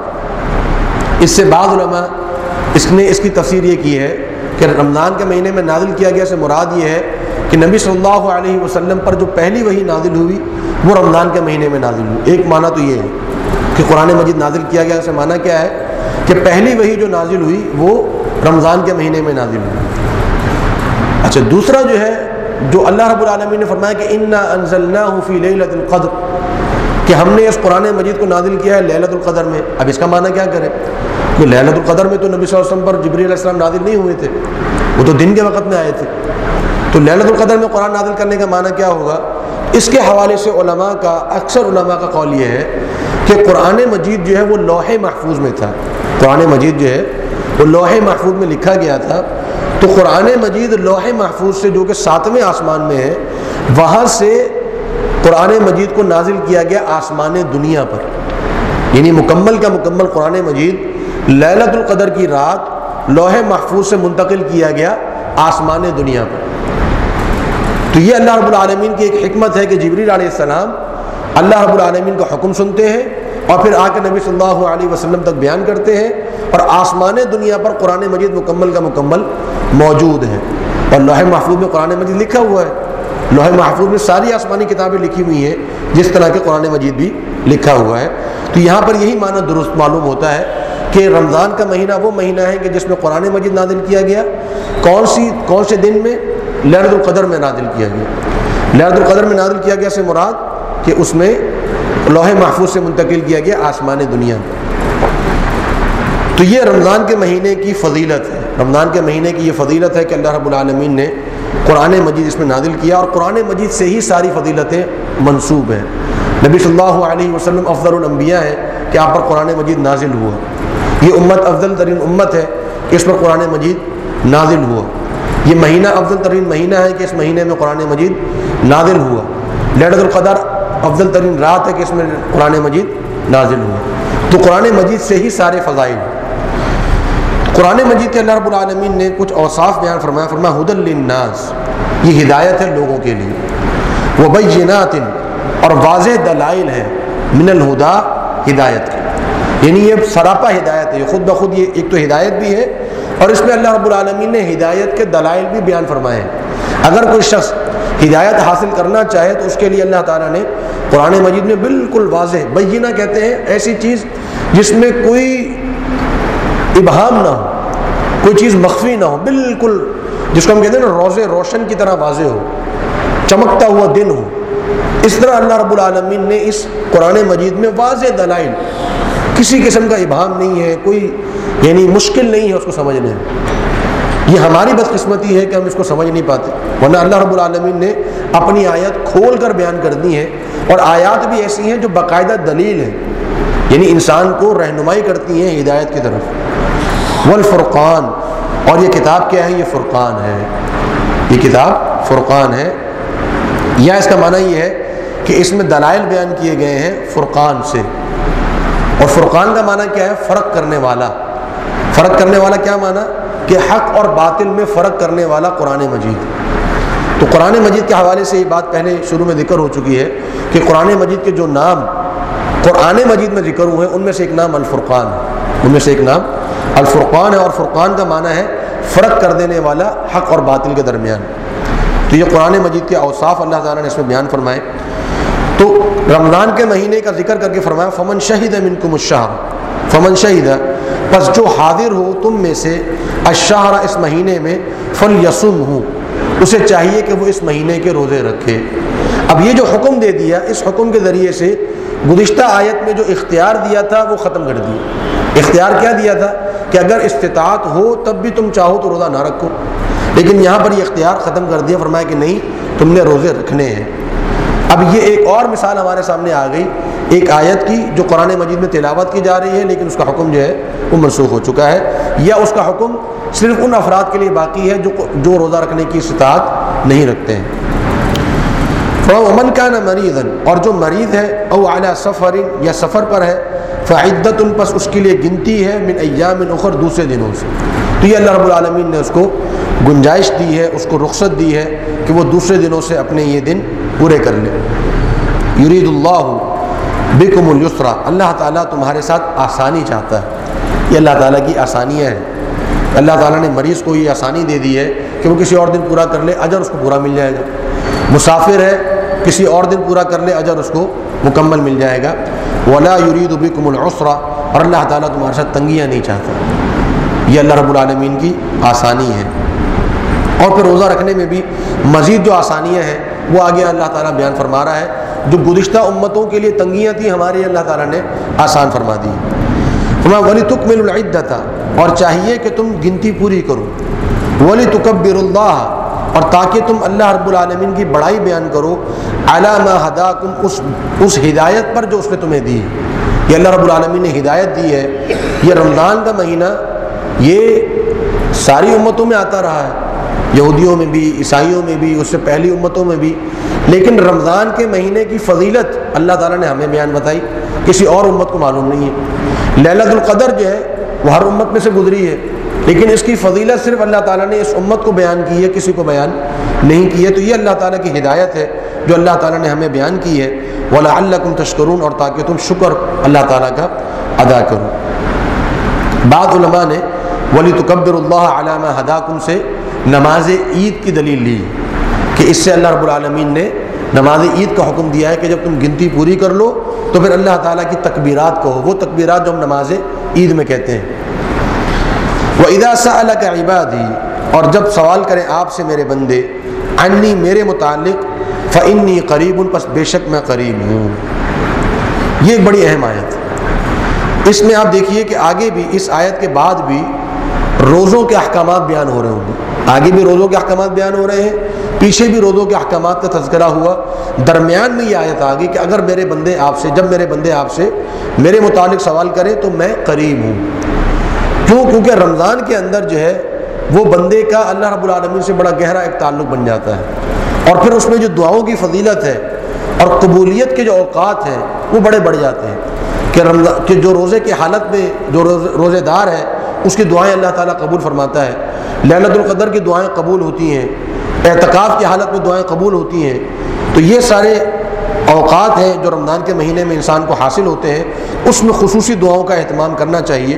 اس سے بعض علماء اس نے اس کی تفسیر یہ کی ہے کہ رمضان کے مہینے میں نازل کیا گیا سے مراد یہ ہے کہ نبی صلی اللہ علیہ وسلم پر جو پہلی وہی نازل ہوئی وہ رمضان کے مہینے میں نازل ہوئی۔ ایک معنی تو یہ ہے کہ قرآن مجید نازل کیا گیا سے معنی کیا ہے کہ پہلی وہی جو نازل ہوئی، وہ رمضان کے مہینے میں نازل ہوئی۔ اچھا دوسرا جو ہے، جو اللہ رب العالمین نے فرمایا کہ انا انزلنا فی لیلت القدر، کہ ہم نے اس قرآن مجید کو نازل کیا ہے لہلت القدر میں۔ اب اس کا معنی کیا کریں؟ کہ لہلت القدر میں تو نبی صلی اللہ علیہ وسلم پر جبری علیہ السلام نازل نہیں ہوئے تھے، وہ تو دن کے وقت میں آئے تھے۔ تو لہلت القدر میں قرآن نازل کرنے کا معنی کیا ہوگا؟ اس کے حوالے سے علماء کا، اکثر علماء کا قول یہ ہے کہ قرآن مجید جو ہے وہ لوح محفوظ میں تھا۔ قرآن مجید جو ہے وہ لوح محفوظ میں لکھا گیا تھا۔ تو قرآن مجید لوح محفوظ سے جو کہ ساتویں آسمان میں ہے، وہاں سے قرآن مجید کو نازل کیا گیا آسمان دنیا پر۔ یعنی مکمل کا مکمل قرآن مجید للت القدر کی رات لوح محفوظ سے منتقل کیا گیا آسمان دنیا پر۔ تو یہ اللہ رب العالمین کی ایک حکمت ہے کہ جبریل علیہ السلام اللہ رب العالمین کا حکم سنتے ہیں اور پھر آ کے نبی صلی اللہ علیہ وسلم تک بیان کرتے ہیں اور آسمان دنیا پر قرآن مجید مکمل کا مکمل موجود ہے اور لوح محفوظ میں قرآن مجید لکھا ہوا ہے۔ لوح محفوظ میں ساری آسمانی کتابیں لکھی ہوئی ہیں جس طرح کے قرآن مجید بھی لکھا ہوا ہے۔ تو یہاں پر یہی معنی درست معلوم ہوتا ہے کہ رمضان کا مہینہ وہ مہینہ ہے کہ جس میں قرآن مجید نازل کیا گیا۔ کون سی کون سے دن میں لہرت القدر میں نازل کیا گیا۔ لہرت القدر میں نازل کیا گیا سے مراد کہ اس میں لوح محفوظ سے منتقل کیا گیا آسمان دنیا۔ تو یہ رمضان کے مہینے کی فضیلت ہے۔ رمضان کے مہینے کی یہ فضیلت ہے کہ اللہ رب العالمین نے قرآن مجید اس میں نازل کیا اور قرآن مجید سے ہی ساری فضیلتیں منصوب ہیں۔ نبی صلی اللہ علیہ وسلم افضل الانبیاء ہے کہ آپ پر قرآن مجید نازل ہوا۔ یہ امت افضل ترین امت ہے کہ اس پر قرآن مجید نازل ہوا۔ یہ مہینہ افضل ترین مہینہ ہے کہ اس مہینے میں قرآن مجید نازل ہوا۔ لڑت القدر افضل ترین رات ہے کہ اس میں قرآن مجید نازل ہوا۔ تو قرآن مجید سے ہی سارے فضائل۔ قرآن مجید کے اللہ رب العالمین نے کچھ اوصاف بیان فرمایا۔ فرمایا حد الناس یہ ہدایت ہے لوگوں کے لیے۔ وہ بینات اور واضح دلائل ہے من الہدا، ہدایت کی یعنی یہ سراپا ہدایت ہے۔ یہ خود بخود یہ ایک تو ہدایت بھی ہے اور اس میں اللہ رب العالمین نے ہدایت کے دلائل بھی بیان فرمائے ہیں۔ اگر کوئی شخص ہدایت حاصل کرنا چاہے تو اس کے لیے اللہ تعالیٰ نے قرآن مجید میں بالکل واضح بینہ کہتے ہیں ایسی چیز جس میں کوئی ابہام نہ ہو، کوئی چیز مخفی نہ ہو، بالکل جس کو ہم کہتے ہیں نا روزے روشن کی طرح واضح ہو، چمکتا ہوا دن ہو۔ اس طرح اللہ رب العالمین نے اس قرآن مجید میں واضح دلائل کسی قسم کا ابہام نہیں ہے، کوئی یعنی مشکل نہیں ہے اس کو سمجھنے میں۔ یہ ہماری بدقسمتی ہے کہ ہم اس کو سمجھ نہیں پاتے۔ ورنہ اللہ رب العالمین نے اپنی آیت کھول کر بیان کر دی ہے۔ اور آیات بھی ایسی ہیں جو باقاعدہ دلیل ہیں۔ یعنی انسان کو رہنمائی کرتی ہیں ہدایت کی طرف۔ والفرقان، اور یہ کتاب کیا ہے؟ یہ فرقان ہے۔ یہ کتاب فرقان ہے۔ یا اس کا معنی یہ ہے کہ اس میں دلائل بیان کیے گئے ہیں فرقان سے۔ اور فرقان کا معنی کیا ہے فرق کرنے والا؟ فرق کرنے والا کیا معنی؟ کہ حق اور باطل میں فرق کرنے والا قرآن مجید۔ تو قرآن مجید کے حوالے سے یہ بات پہلے شروع میں ذکر ہو چکی ہے کہ قرآن مجید کے جو نام قرآن مجید میں ذکر ہوئے ہیں، ان میں سے ایک نام الفرقان۔ ان میں سے ایک نام الفرقان ہے اور فرقان کا معنی ہے فرق کر دینے والا حق اور باطل کے درمیان۔ تو یہ قرآن مجید کے اوصاف اللہ تعالیٰ نے اس میں بیان فرمائے۔ رمضان کے مہینے کا ذکر کر کے فرمایا، فمن شہید ہے من کو مشاہ فمن شہید ہے بس جو حاضر ہو تم میں سے اشہرا اس مہینے میں فل یسم ہوں اسے چاہیے کہ وہ اس مہینے کے روزے رکھے۔ اب یہ جو حکم دے دیا، اس حکم کے ذریعے سے گزشتہ آیت میں جو اختیار دیا تھا، وہ ختم کر دیا اختیار کیا دیا تھا؟ کہ اگر استطاعت ہو تب بھی تم چاہو تو روزہ نہ رکھو۔ لیکن یہاں پر یہ اختیار ختم کر دیا، فرمایا کہ نہیں، تم نے روزے رکھنے ہیں۔ اب یہ ایک اور مثال ہمارے سامنے آ گئی، ایک آیت کی جو قرآن مجید میں تلاوت کی جا رہی ہے، لیکن اس کا حکم جو ہے وہ منسوخ ہو چکا ہے، یا اس کا حکم صرف ان افراد کے لیے باقی ہے جو جو روزہ رکھنے کی استطاعت نہیں رکھتے ہیں۔ امن کا نہ مریض اور جو مریض ہے او اعلیٰ سفر، یا سفر پر ہے، فعدت ان پس اس کے لیے گنتی ہے، من ایام اخر دوسرے دنوں سے۔ تو یہ اللہ رب العالمین نے اس کو گنجائش دی ہے، اس کو رخصت دی ہے کہ وہ دوسرے دنوں سے اپنے یہ دن پورے کر لے یرید اللہ بکم السرا اللہ تعالیٰ تمہارے ساتھ آسانی چاہتا ہے۔ یہ اللہ تعالیٰ کی آسانیاں ہیں۔ اللہ تعالیٰ نے مریض کو یہ آسانی دے دی ہے کہ وہ کسی اور دن پورا کر لے، اجر اس کو پورا مل جائے گا۔ مسافر ہے، کسی اور دن پورا کر لے، اجر اس کو مکمل مل جائے گا۔ ولا یرید بکم العسرا اور اللہ تعالیٰ تمہارے ساتھ تنگیاں نہیں چاہتا۔ یہ اللہ رب العالمین کی آسانی ہے۔ اور پھر روزہ رکھنے میں بھی مزید جو آسانیاں ہیں وہ آگے اللہ تعالیٰ بیان فرما رہا ہے۔ جو گزشتہ امتوں کے لیے تنگیاں تھیں ہماری اللہ تعالیٰ نے آسان فرما دی۔ فرما ولی تک مل تھا اور چاہیے کہ تم گنتی پوری کرو۔ ولی تکبر اللہ اور تاکہ تم اللہ رب العالمین کی بڑائی بیان کرو۔ علامہ ہدا کم اس اس ہدایت پر جو اس نے تمہیں دی۔ یہ اللہ رب العالمین نے ہدایت دی ہے۔ یہ رمضان کا مہینہ، یہ ساری امتوں میں آتا رہا ہے۔ یہودیوں میں بھی، عیسائیوں میں بھی، اس سے پہلی امتوں میں بھی۔ لیکن رمضان کے مہینے کی فضیلت اللہ تعالیٰ نے ہمیں بیان بتائی، کسی اور امت کو معلوم نہیں ہے۔ للت القدر جو ہے، وہ ہر امت میں سے گزری ہے، لیکن اس کی فضیلت صرف اللہ تعالیٰ نے اس امت کو بیان کی ہے، کسی کو بیان نہیں کی ہے۔ تو یہ اللہ تعالیٰ کی ہدایت ہے، جو اللہ تعالیٰ نے ہمیں بیان کی ہے۔ ولا اللہ کم تشکرون اور تاکہ تم شکر اللہ تعالیٰ کا ادا کرو۔ بعض علماء نے ولی تکبر اللہ علامہ ہدا کم سے نماز عید کی دلیل لی کہ اس سے اللہ رب العالمین نے نماز عید کا حکم دیا ہے کہ جب تم گنتی پوری کر لو تو پھر اللہ تعالیٰ کی تکبیرات کو وہ تکبیرات جو ہم نماز عید میں کہتے ہیں۔ وہ ادا سا اللہ کا عبادی اور جب سوال کریں آپ سے میرے بندے، انی میرے متعلق فنی قریب ان پس بے شک میں قریب ہوں۔ یہ ایک بڑی اہم آیت۔ اس میں آپ دیکھیے کہ آگے بھی، اس آیت کے بعد بھی روزوں کے احکامات بیان ہو رہے ہوں گے۔ آگے بھی روزوں کے احکامات بیان ہو رہے ہیں، پیچھے بھی روزوں کے احکامات کا تذکرہ ہوا۔ درمیان میں یہ آیت آ گئی کہ اگر میرے بندے آپ سے، جب میرے بندے آپ سے میرے متعلق سوال کریں تو میں قریب ہوں۔ کیوں؟ کیونکہ رمضان کے اندر جو ہے، وہ بندے کا اللہ رب العالمین سے بڑا گہرا ایک تعلق بن جاتا ہے۔ اور پھر اس میں جو دعاؤں کی فضیلت ہے اور قبولیت کے جو اوقات ہیں، وہ بڑے بڑھ جاتے ہیں۔ کہ رمضان، کہ جو روزے کی حالت میں، جو روزے دار ہے اس کی دعائیں اللہ تعالیٰ قبول فرماتا ہے۔ للت القدر کی دعائیں قبول ہوتی ہیں۔ اعتکاف کی حالت میں دعائیں قبول ہوتی ہیں۔ تو یہ سارے اوقات ہیں جو رمضان کے مہینے میں انسان کو حاصل ہوتے ہیں۔ اس میں خصوصی دعاؤں کا اہتمام کرنا چاہیے۔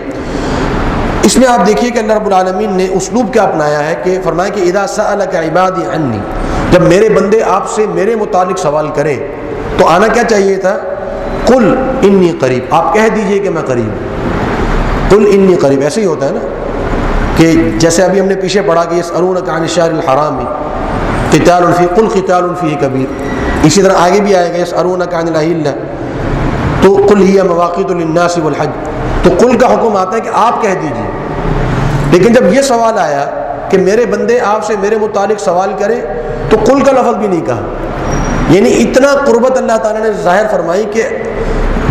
اس میں آپ دیکھیے کہ اللہ رب العالمین نے اسلوب کیا اپنایا ہے کہ فرمائے کہ ادا سا کا عباد عنی، جب میرے بندے آپ سے میرے متعلق سوال کریں، تو آنا کیا چاہیے تھا؟ کل انی قریب۔ آپ کہہ دیجیے کہ میں قریب کل انی قریب ایسے ہی ہوتا ہے نا کہ جیسے ابھی ہم نے پیچھے پڑھا کہ اس ارون کا نشار الحرام قطال الفی کل قطال الفی کبیر۔ اسی طرح آگے بھی آئے گا اس ارون کا تو کل ہی مواقع الناصب الحج تو کل کا حکم آتا ہے کہ آپ کہہ دیجیے لیکن جب یہ سوال آیا کہ میرے بندے آپ سے میرے متعلق سوال کریں، تو کل کا لفظ بھی نہیں کہا۔ یعنی اتنا قربت اللہ تعالیٰ نے ظاہر فرمائی کہ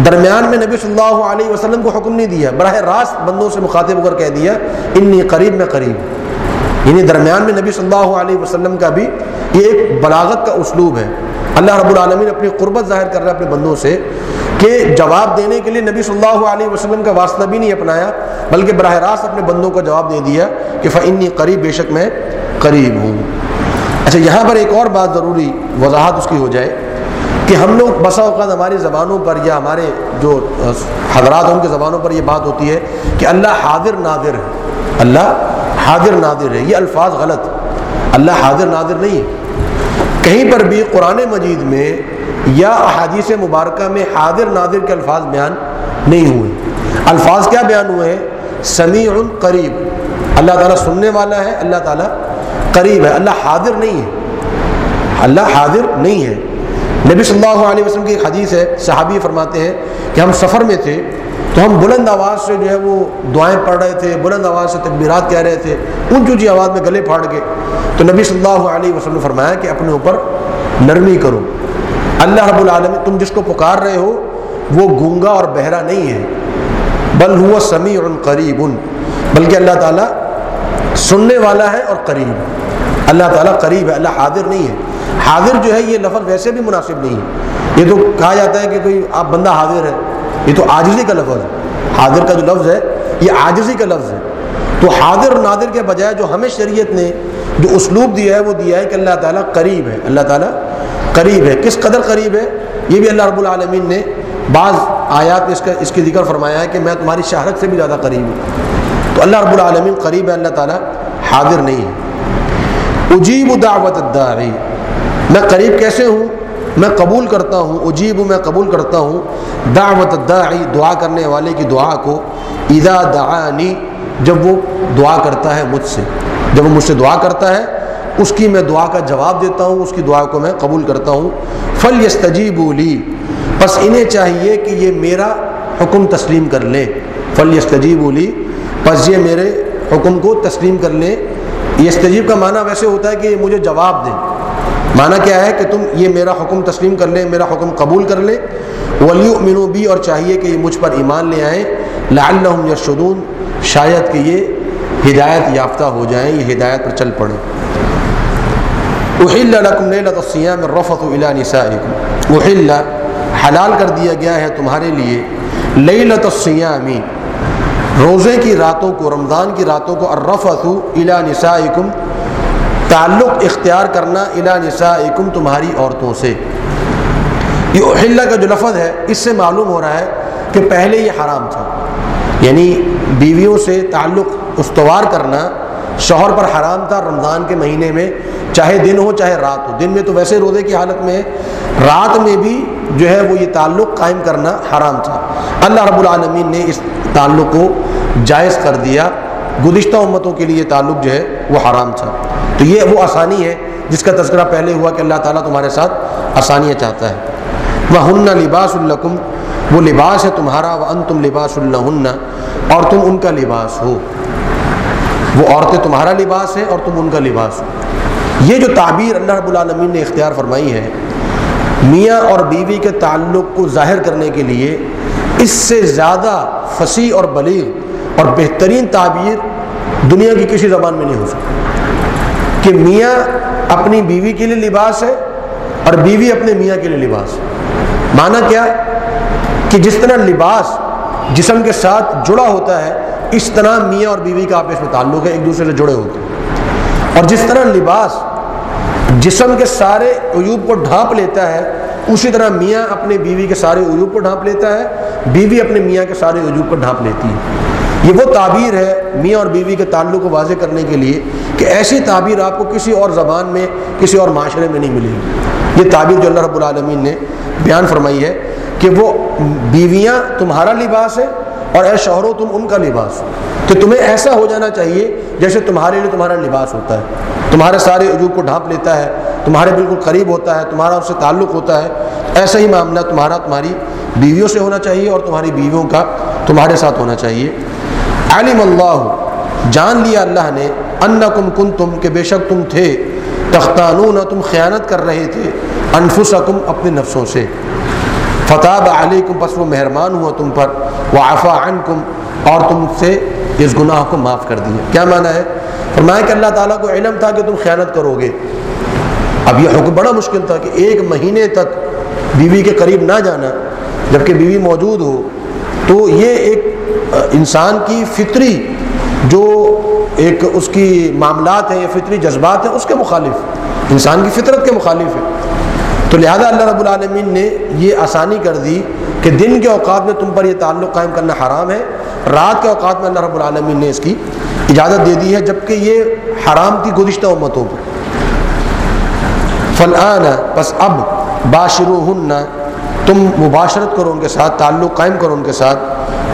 درمیان میں نبی صلی اللہ علیہ وسلم کو حکم نہیں دیا، براہ راست بندوں سے مخاطب ہو کر کہہ دیا، انی قریب میں قریب. یعنی درمیان میں نبی صلی اللہ علیہ وسلم کا بھی یہ ایک بلاغت کا اسلوب ہے۔ اللہ رب العالمین اپنی قربت ظاہر کر رہا ہے اپنے بندوں سے کہ جواب دینے کے لیے نبی صلی اللہ علیہ وسلم کا واسطہ بھی نہیں اپنایا، بلکہ براہ راست اپنے بندوں کو جواب دے دیا کہ فنی قریب، بے شک میں قریب ہوں۔ اچھا یہاں پر ایک اور بات ضروری وضاحت اس کی ہو جائے۔ کہ ہم لوگ بسا اوقات ہماری زبانوں پر یا ہمارے جو حضرات ان کے زبانوں پر یہ بات ہوتی ہے کہ اللہ حاضر نادر ہے۔ اللہ حاضر نادر ہے، یہ الفاظ غلط۔ اللہ حاضر نادر نہیں ہے۔ کہیں پر بھی قرآن مجید میں یا احادیث مبارکہ میں حاضر نادر کے الفاظ بیان نہیں ہوئے۔ الفاظ کیا بیان ہوئے؟ ہیں سمیع قریب۔ اللہ تعالیٰ سننے والا ہے، اللہ تعالیٰ قریب ہے۔ اللہ حاضر نہیں ہے۔ اللہ حاضر نہیں ہے۔ نبی صلی اللہ علیہ وسلم کی ایک حدیث ہے، صحابی فرماتے ہیں کہ ہم سفر میں تھے تو ہم بلند آواز سے جو ہے وہ دعائیں پڑھ رہے تھے، بلند آواز سے تکبیرات کہہ رہے تھے، اونچی اونچی آواز میں گلے پھاڑ کے۔ تو نبی صلی اللہ علیہ وسلم نے فرمایا کہ اپنے اوپر نرمی کرو۔ اللہ رب العالمین، تم جس کو پکار رہے ہو، وہ گونگا اور بہرا نہیں ہے۔ بل ہوا سمیع قریب، بلکہ اللہ تعالیٰ سننے والا ہے اور قریب۔ اللہ تعالیٰ قریب ہے، اللہ حاضر نہیں ہے۔ حاضر جو ہے، یہ لفظ ویسے بھی مناسب نہیں ہے۔ یہ تو کہا جاتا ہے کہ کوئی، آپ بندہ حاضر ہے، یہ تو عاجزی کا لفظ ہے۔ حاضر کا جو لفظ ہے، یہ عاجزی کا لفظ ہے۔ تو حاضر اور نادر کے بجائے جو ہمیں شریعت نے جو اسلوب دیا ہے، وہ دیا ہے کہ اللہ تعالیٰ قریب ہے۔ اللہ تعالیٰ قریب ہے۔ کس قدر قریب ہے؟ یہ بھی اللہ رب العالمین نے بعض آیات اس کا، اس کی ذکر فرمایا ہے کہ میں تمہاری شہرت سے بھی زیادہ قریب ہوں۔ تو اللہ رب العالمین قریب ہے، اللہ تعالیٰ حاضر نہیں ہے۔ اجیب دعوت الداعی میں قریب کیسے ہوں؟ میں قبول کرتا ہوں، اجیب میں قبول کرتا ہوں. دعوت الداعی، دعا کرنے والے کی دعا کو اذا دعانی، جب وہ دعا کرتا ہے مجھ سے. جب وہ مجھ سے دعا کرتا ہے، اس کی میں دعا کا جواب دیتا ہوں، اس کی دعا کو میں قبول کرتا ہوں. فل یس لی بس انہیں چاہیے کہ یہ میرا حکم تسلیم کر لیں. فل یس لی بس یہ میرے حکم کو تسلیم کر لیں. یستجیب کا معنی ویسے ہوتا ہے کہ مجھے جواب دیں۔ معنی کیا ہے کہ تم یہ میرا حکم تسلیم کر لیں میرا حکم قبول کر لیں ولی منو بھی اور چاہیے کہ یہ مجھ پر ایمان لے آئیں۔ لعلہم یرشدون شاید کہ یہ ہدایت یافتہ ہو جائیں، یہ ہدایت پر چل پڑیں۔ احل لکم لیلت الصیام الرفت الى نسائکم احل، حلال کر دیا گیا ہے تمہارے لیے۔ لیلت الصیامی روزے کی راتوں کو، رمضان کی راتوں کو الرفت الى نسائکم، تعلق اختیار کرنا الى نسائکم تمہاری عورتوں سے۔ یہ احل کا جو لفظ ہے، اس سے معلوم ہو رہا ہے کہ پہلے یہ حرام تھا۔ یعنی بیویوں سے تعلق استوار کرنا شوہر پر حرام تھا رمضان کے مہینے میں، چاہے دن ہو، چاہے رات ہو۔ دن میں تو ویسے روزے کی حالت میں رات میں بھی جو ہے وہ یہ تعلق قائم کرنا حرام تھا۔ اللہ رب العالمین نے اس تعلق کو جائز کر دیا، گزشتہ امتوں کے لیے تعلق جو ہے وہ حرام تھا۔ تو یہ وہ آسانی ہے جس کا تذکرہ پہلے ہوا کہ اللہ تعالیٰ تمہارے ساتھ آسانیاں چاہتا ہے۔ وہ ہن لباس الکم وہ لباس ہے تمہارا وہ ان تم لباس اللہ اور تم ان کا لباس ہو۔ وہ عورتیں تمہارا لباس ہیں اور تم ان کا لباس ہو۔ یہ جو تعبیر اللہ رب العالمین نے اختیار فرمائی ہے، میاں اور بیوی کے تعلق کو ظاہر کرنے کے لیے اس سے زیادہ فصیح اور بلیغ اور بہترین تعبیر دنیا کی کسی زبان میں نہیں ہو سکتی۔ کہ میاں اپنی بیوی کے لیے لباس ہے اور بیوی اپنے میاں کے لیے لباس ہے۔ معنی کیا کہ جس طرح لباس جسم کے ساتھ جڑا ہوتا ہے، اس طرح میاں اور بیوی کا آپس میں تعلق ہے، ایک دوسرے سے جڑے ہوتے ہیں۔ اور جس طرح لباس جسم کے سارے عیوب کو ڈھانپ لیتا ہے، اسی طرح میاں اپنے بیوی کے سارے عیوب کو ڈھانپ لیتا ہے بیوی اپنے میاں کے سارے عیوب کو ڈھانپ لیتی ہے۔ یہ وہ تعبیر ہے میاں اور بیوی کے تعلق کو واضح کرنے کے لیے کہ ایسی تعبیر آپ کو کسی اور زبان میں، کسی اور معاشرے میں نہیں ملے گی۔ یہ تعبیر جو اللہ رب العالمین نے بیان فرمائی ہے کہ وہ بیویاں تمہارا لباس ہے اور اے شوہروں تم ان کا لباس تو تمہیں ایسا ہو جانا چاہیے جیسے تمہارے لیے تمہارا لباس ہوتا ہے۔ تمہارے سارے عجوب کو ڈھانپ لیتا ہے، تمہارے بالکل قریب ہوتا ہے، تمہارا اس سے تعلق ہوتا ہے۔ ایسا ہی معاملہ تمہارا، تمہاری بیویوں سے ہونا چاہیے اور تمہاری بیویوں کا تمہارے ساتھ ہونا چاہیے۔ علم اللہ، جان لیا اللہ نے ان کم کن تم کہ بے شک تم تھے۔ تختانون، تم خیانت کر رہے تھے۔ انفسکم، اپنے نفسوں سے۔ فتح علیکم بس وہ مہربان ہوا تم پر۔ وہ آفا عنکم، اور تم سے اس گناہ کو معاف کر دیا۔ کیا معنی ہے؟ فرمایا کہ اللہ تعالیٰ کو علم تھا کہ تم خیانت کرو گے۔ اب یہ حکم بڑا مشکل تھا کہ ایک مہینے تک بیوی کے قریب نہ جانا۔ جبکہ بیوی موجود ہو، تو یہ ایک انسان کی فطری جو ایک اس کی معاملات ہیں یا فطری جذبات ہیں، اس کے مخالف، انسان کی فطرت کے مخالف ہے تو لہذا اللہ رب العالمین نے یہ آسانی کر دی کہ دن کے اوقات میں تم پر یہ تعلق قائم کرنا حرام ہے، رات کے اوقات میں اللہ رب العالمین نے اس کی اجازت دے دی ہے، جبکہ یہ حرام تھی گزشتہ امتوں پر۔ فلان بس اب باشرو ہن تم مباشرت کرو ان کے ساتھ، تعلق قائم کرو ان کے ساتھ۔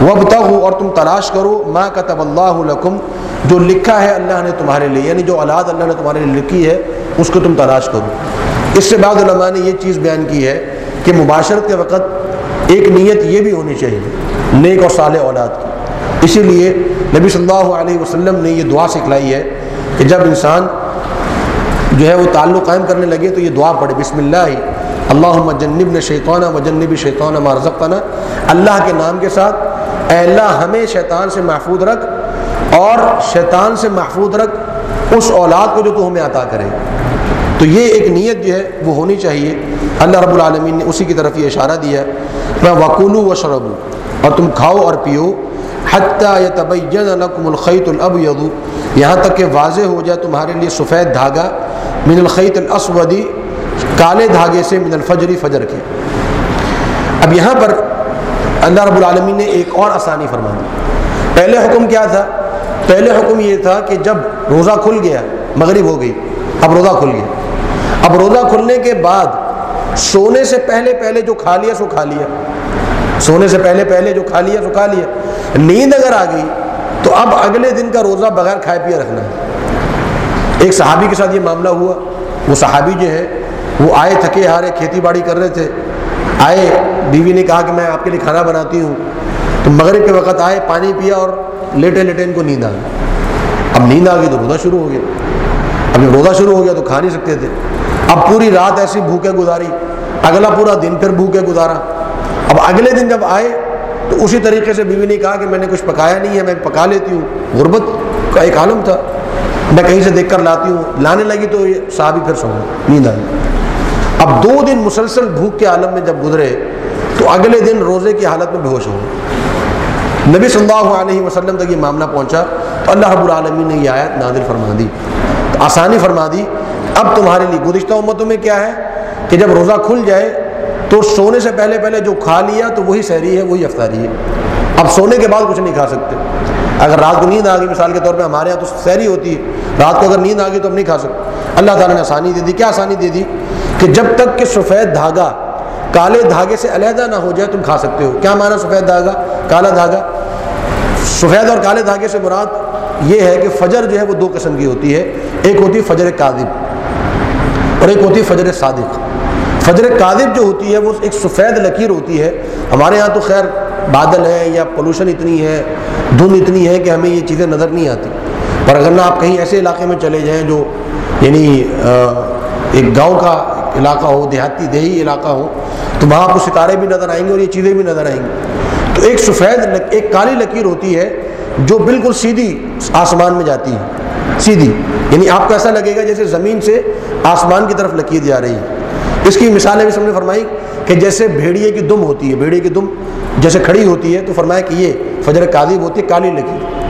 وب اور تم تلاش کرو ماں کا طب اللہ لکم جو لکھا ہے اللہ نے تمہارے لیے یعنی جو اولاد اللہ نے تمہارے لیے لکھی ہے، اس کو تم تلاش کرو۔ اس سے بعد علماء نے یہ چیز بیان کی ہے کہ مباشرت کے وقت ایک نیت یہ بھی ہونی چاہیے، نیک اور صالح اولاد کی۔ اسی لیے نبی صلی اللہ علیہ وسلم نے یہ دعا سکھلائی ہے کہ جب انسان جو ہے وہ تعلق قائم کرنے لگے تو یہ دعا پڑھے، بسم اللہ۔ اللہ جنب نے شیطانہ و جنبی شیطانہ مارزقانہ اللہ کے نام کے ساتھ اے اللہ ہمیں شیطان سے محفوظ رکھ اور شیطان سے محفوظ رکھ اس اولاد کو جو تو ہمیں عطا کرے۔ تو یہ ایک نیت جو ہے وہ ہونی چاہیے۔ اللہ رب العالمین نے اسی کی طرف یہ اشارہ دیا ہے۔ میں وکولو و شربو اور تم کھاؤ اور پیو۔ حتیٰ یا طبعین القم الخیت الب یہاں تک کہ واضح ہو جائے تمہارے لیے سفید دھاگا۔ من الخیت الاسودی کالے دھاگے سے من الفجری فجر کے اب یہاں پر اللہ رب العالمین نے ایک اور آسانی فرما دی۔ پہلے حکم کیا تھا؟ پہلے حکم یہ تھا کہ جب روزہ کھل گیا، مغرب ہو گئی، اب روزہ کھل گیا۔ اب روزہ کھلنے کے بعد سونے سے پہلے پہلے جو کھا لیا سو کھا لیا۔ سونے سے پہلے پہلے جو کھا لیا سو کھا لیا۔ نیند اگر آ گئی تو اب اگلے دن کا روزہ بغیر کھائے پیے رکھنا۔ ہے ایک صحابی کے ساتھ یہ معاملہ ہوا۔ وہ صحابی جو ہے وہ آئے تھکے ہارے، کھیتی باڑی کر رہے تھے۔ آئے، بیوی نے کہا کہ میں آپ کے لیے کھانا بناتی ہوں۔ تو مغرب کے وقت آئے، پانی پیا اور لیٹے لیٹے ان کو نیند آ گئی۔ اب نیند آ گئی تو روزہ شروع ہو گیا۔ اب جب روزہ شروع ہو گیا تو کھا نہیں سکتے تھے۔ اب پوری رات ایسی بھوکے گزاری۔ اگلا پورا دن پھر بھوکے گزارا۔ اب اگلے دن جب آئے تو اسی طریقے سے بیوی نے کہا کہ میں نے کچھ پکایا نہیں ہے، میں پکا لیتی ہوں۔ غربت کا ایک عالم تھا۔ میں کہیں سے دیکھ کر لاتی ہوں۔ لانے لگی تو یہ صحابی پھر سو نیند آئی اب دو دن مسلسل بھوک کے عالم میں جب گزرے تو اگلے دن روزے کی حالت میں بے ہوش ہو نبی صلی اللہ علیہ وسلم تک یہ معاملہ پہنچا تو اللہ رب العالمین نے یہ آیت نادل فرما دی۔ آسانی فرما دی۔ اب تمہارے لیے گزشتہ امتوں میں کیا ہے کہ جب روزہ کھل جائے تو سونے سے پہلے پہلے جو کھا لیا تو وہی سحری ہے، وہی افطاری ہے۔ اب سونے کے بعد کچھ نہیں کھا سکتے۔ اگر رات کو نیند آ گئی، مثال کے طور پہ ہمارے یہاں تو سحری ہوتی ہے۔ رات کو اگر نیند آ گئی تو ہم نہیں کھا سکتے۔ اللہ تعالیٰ نے آسانی دے دی۔ کیا آسانی دے دی؟ کہ جب تک کہ سفید دھاگا کالے دھاگے سے علیحدہ نہ ہو جائے تم کھا سکتے ہو۔ کیا مانا سفید دھاگا؟ کالا دھاگا؟ سفید اور کالے دھاگے سے مراد یہ ہے کہ فجر جو ہے وہ دو قسم کی ہوتی ہے۔ ایک ہوتی ہے فجر کاذب اور ایک ہوتی ہے فجر صادق۔ فجر کاذب جو ہوتی ہے وہ ایک سفید لکیر ہوتی ہے۔ ہمارے ہاں تو خیر بادل ہے یا پولوشن اتنی ہے، دھند اتنی ہے کہ ہمیں یہ چیزیں نظر نہیں آتی۔ پر اگر نہ آپ کہیں ایسے علاقے میں چلے جائیں جو یعنی ایک گاؤں کا علاقہ ہو، دیہاتی، دیہی علاقہ ہو، تو وہاں آپ کو ستارے بھی نظر آئیں گے اور یہ چیزیں بھی نظر آئیں گی۔ تو ایک سفید ایک کالی لکیر ہوتی ہے جو بالکل سیدھی آسمان میں جاتی ہے، سیدھی۔ یعنی آپ کو ایسا لگے گا جیسے زمین سے آسمان کی طرف لکیر جا رہی ہے۔ اس کی مثالیں بھی سب نے فرمائی کہ جیسے بھیڑیے کی دم ہوتی ہے، بھیڑیے کی دم جیسے کھڑی ہوتی ہے، تو فرمایا کہ یہ فجر کاذب ہوتی ہے، کالی لکیر۔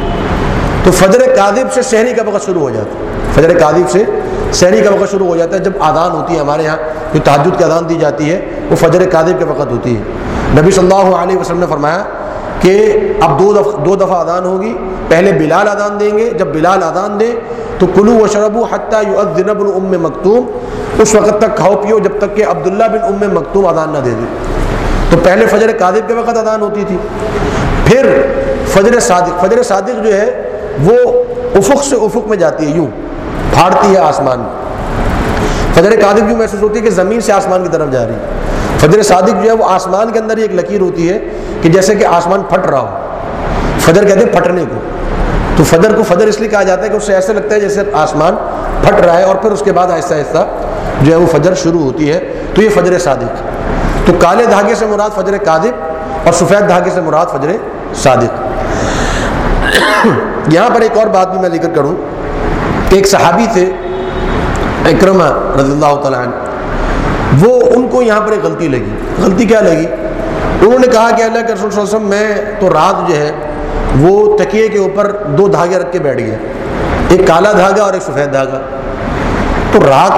تو فجر کاذب سے شہری کا وقت شروع ہو جاتا ہے۔ فجر کاذب سے شہری کا وقت شروع ہو جاتا ہے جب آدان ہوتی ہے ہمارے یہاں، جو تحجد کی آدان دی جاتی ہے، وہ فجر کاذب کے وقت ہوتی ہے۔ نبی صلی اللہ علیہ وسلم نے فرمایا کہ اب دو دفعہ دو دفعہ اذان ہوگی، پہلے بلال اذان دیں گے، جب بلال اذان دے تو کلو و شربو حتیٰ بن ام مکتوم۔ اس وقت تک کھاؤ پیو جب تک کہ عبداللہ بن ام مکتوم اذان نہ دے دے۔ تو پہلے فجر کاذب کے وقت اذان ہوتی تھی۔ پھر فجر صادق فجر صادق جو ہے، وہ افق سے افق میں جاتی ہے، یوں۔ پھاڑتی ہے آسمان فجر کاذب یوں محسوس ہوتی ہے کہ زمین سے آسمان کی طرف جا رہی ہے؟ فجر صادق جو ہے وہ آسمان کے اندر ہی ایک لکیر ہوتی ہے کہ جیسے کہ آسمان پھٹ رہا ہو۔ فجر کہتے ہیں پھٹنے کو۔ تو فجر کو فجر اس لیے کہا جاتا ہے کہ اس سے ایسا لگتا ہے جیسے آسمان پھٹ رہا ہے اور پھر اس کے بعد آہستہ آہستہ جو ہے وہ فجر شروع ہوتی ہے۔ تو یہ فجر صادق۔ تو کالے دھاگے سے مراد فجر کاذب اور سفید دھاگے سے مراد فجر صادق۔ یہاں پر ایک اور بات بھی میں ذکر کروں۔ کہ ایک صحابی تھے اکرما رضی اللہ تعالیٰ عنہ، وہ ان کو یہاں پر ایک غلطی لگی۔ غلطی کیا لگی؟ انہوں نے کہا کہ اللہ کے رسول صلی اللہ علیہ وسلم، میں تو رات جو ہے، وہ تکیے کے اوپر دو دھاگے رکھ کے بیٹھ گیا۔ ایک کالا دھاگا اور ایک سفید دھاگا۔ تو رات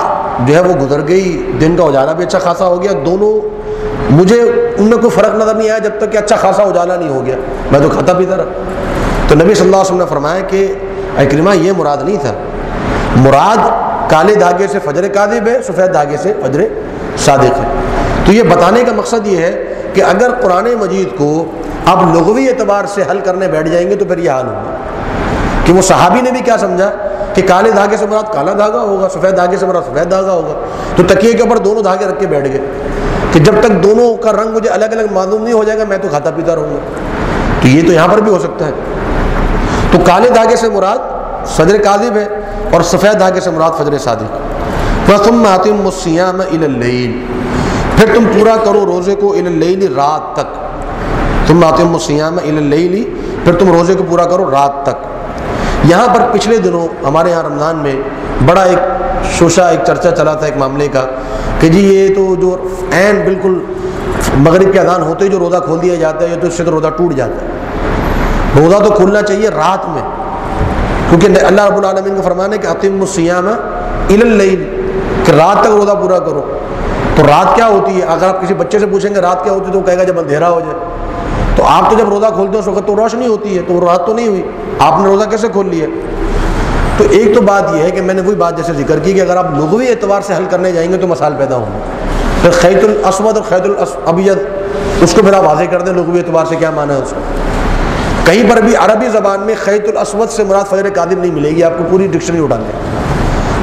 جو ہے، وہ گزر گئی، دن کا اجالا بھی اچھا خاصا ہو گیا۔ دونوں، مجھے ان میں کوئی فرق نظر نہیں آیا جب تک کہ اچھا خاصا اجالا نہیں ہو گیا۔ میں تو کھاتا پیتا رہا۔ تو نبی صلی اللہ علیہ وسلم نے فرمایا کہ اکرما یہ مراد نہیں تھا۔ مراد کالے دھاگے سے فجر کاذب ہے، سفید دھاگے سے فجر صادق ہے۔ تو یہ بتانے کا مقصد یہ ہے کہ اگر قرآن مجید کو اب لغوی اعتبار سے حل کرنے بیٹھ جائیں گے تو پھر یہ حال ہوگا۔ کہ وہ صحابی نے بھی کیا سمجھا کہ کالے دھاگے سے مراد کالا دھاگا ہوگا، سفید دھاگے سے مراد سفید دھاگا ہوگا۔ تو تکیے کے اوپر دونوں دھاگے رکھ کے بیٹھ گئے۔ کہ جب تک دونوں کا رنگ مجھے الگ الگ معلوم نہیں ہو جائے گا، میں تو کھاتا پیتا رہوں گا۔ تو یہ تو یہاں پر بھی ہو سکتا ہے۔ تو کالے دھاگے سے مراد فجر کاذب ہے۔ اور سفید دھاگے سے مراد فجر صادق۔ فصم آتم مسیام اللیل پھر تم پورا کرو روزے کو اللیل رات تک۔ تم آتم مسیام اللیل پھر تم روزے کو پورا کرو رات تک۔ یہاں پر پچھلے دنوں ہمارے یہاں رمضان میں بڑا ایک شوشا، ایک چرچا چلا تھا ایک معاملے کا کہ جی یہ تو جو عین بالکل مغرب کے اذان ہوتے ہی جو روزہ کھول دیا جاتا ہے، یہ تو اس سے تو روزہ ٹوٹ جاتا ہے۔ روزہ تو کھولنا چاہیے رات میں۔ کیونکہ اللہ رب العالمین کا فرمان ہے کہ عطم السیام اللیل کہ رات تک روزہ پورا کرو۔ تو رات کیا ہوتی ہے؟ اگر آپ کسی بچے سے پوچھیں گے رات کیا ہوتی ہے، تو وہ کہے گا جب اندھیرا ہو جائے۔ تو آپ تو جب روزہ کھولتے ہیں، اس وقت تو روشنی ہوتی ہے، تو رات تو نہیں ہوئی۔ آپ نے روزہ کیسے کھول لیا؟ تو ایک تو بات یہ ہے کہ میں نے وہی بات جیسے ذکر کی کہ اگر آپ لغوی اعتبار سے حل کرنے جائیں گے تو مسائل پیدا ہوں گے۔ پھر خیت الاسود اور خیت الابیت اس کو پھر آپ واضح کر دیں لغوی اعتبار سے کیا مانا ہے اس کو کہیں پر بھی عربی زبان میں خیت الاسود سے مراد فجر قادم نہیں ملے گی، آپ کو پوری ڈکشنری اٹھانے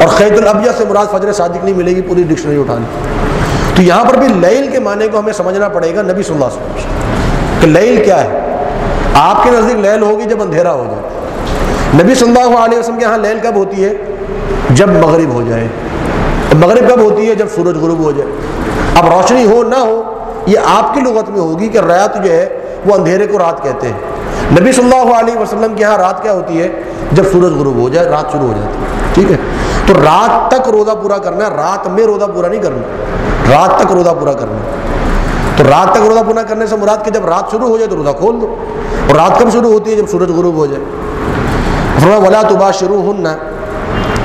اور خیت الابیہ سے مراد فجر صادق نہیں ملے گی، پوری ڈکشنری اٹھانے تو یہاں پر بھی لیل کے معنی کو ہمیں سمجھنا پڑے گا نبی صلی اللہ علیہ وسلم کہ لیل کیا ہے؟ آپ کے نزدیک لیل ہوگی جب اندھیرا ہو جائے۔ نبی صلی اللہ علیہ وسلم کے یہاں لیل کب ہوتی ہے؟ جب مغرب ہو جائے۔ مغرب کب ہوتی ہے؟ جب سورج غروب ہو جائے۔ اب روشنی ہو نہ ہو، یہ آپ کی لغت میں ہوگی کہ رات جو ہے وہ اندھیرے کو رات کہتے ہیں۔ نبی صلی اللہ علیہ وسلم کے یہاں رات کیا ہوتی ہے؟ جب سورج غروب ہو جائے، رات شروع ہو جاتی ہے، ٹھیک ہے؟ تو رات تک روزہ پورا کرنا ہے، رات میں روزہ پورا نہیں کرنا۔ رات تک روزہ پورا کرنا تو رات تک روزہ پورا کرنے سے مراد کہ جب رات شروع ہو جائے تو روزہ کھول دو۔ اور رات کب شروع ہوتی ہے؟ جب سورج غروب ہو جائے۔ ولا تو بات شروع ہونا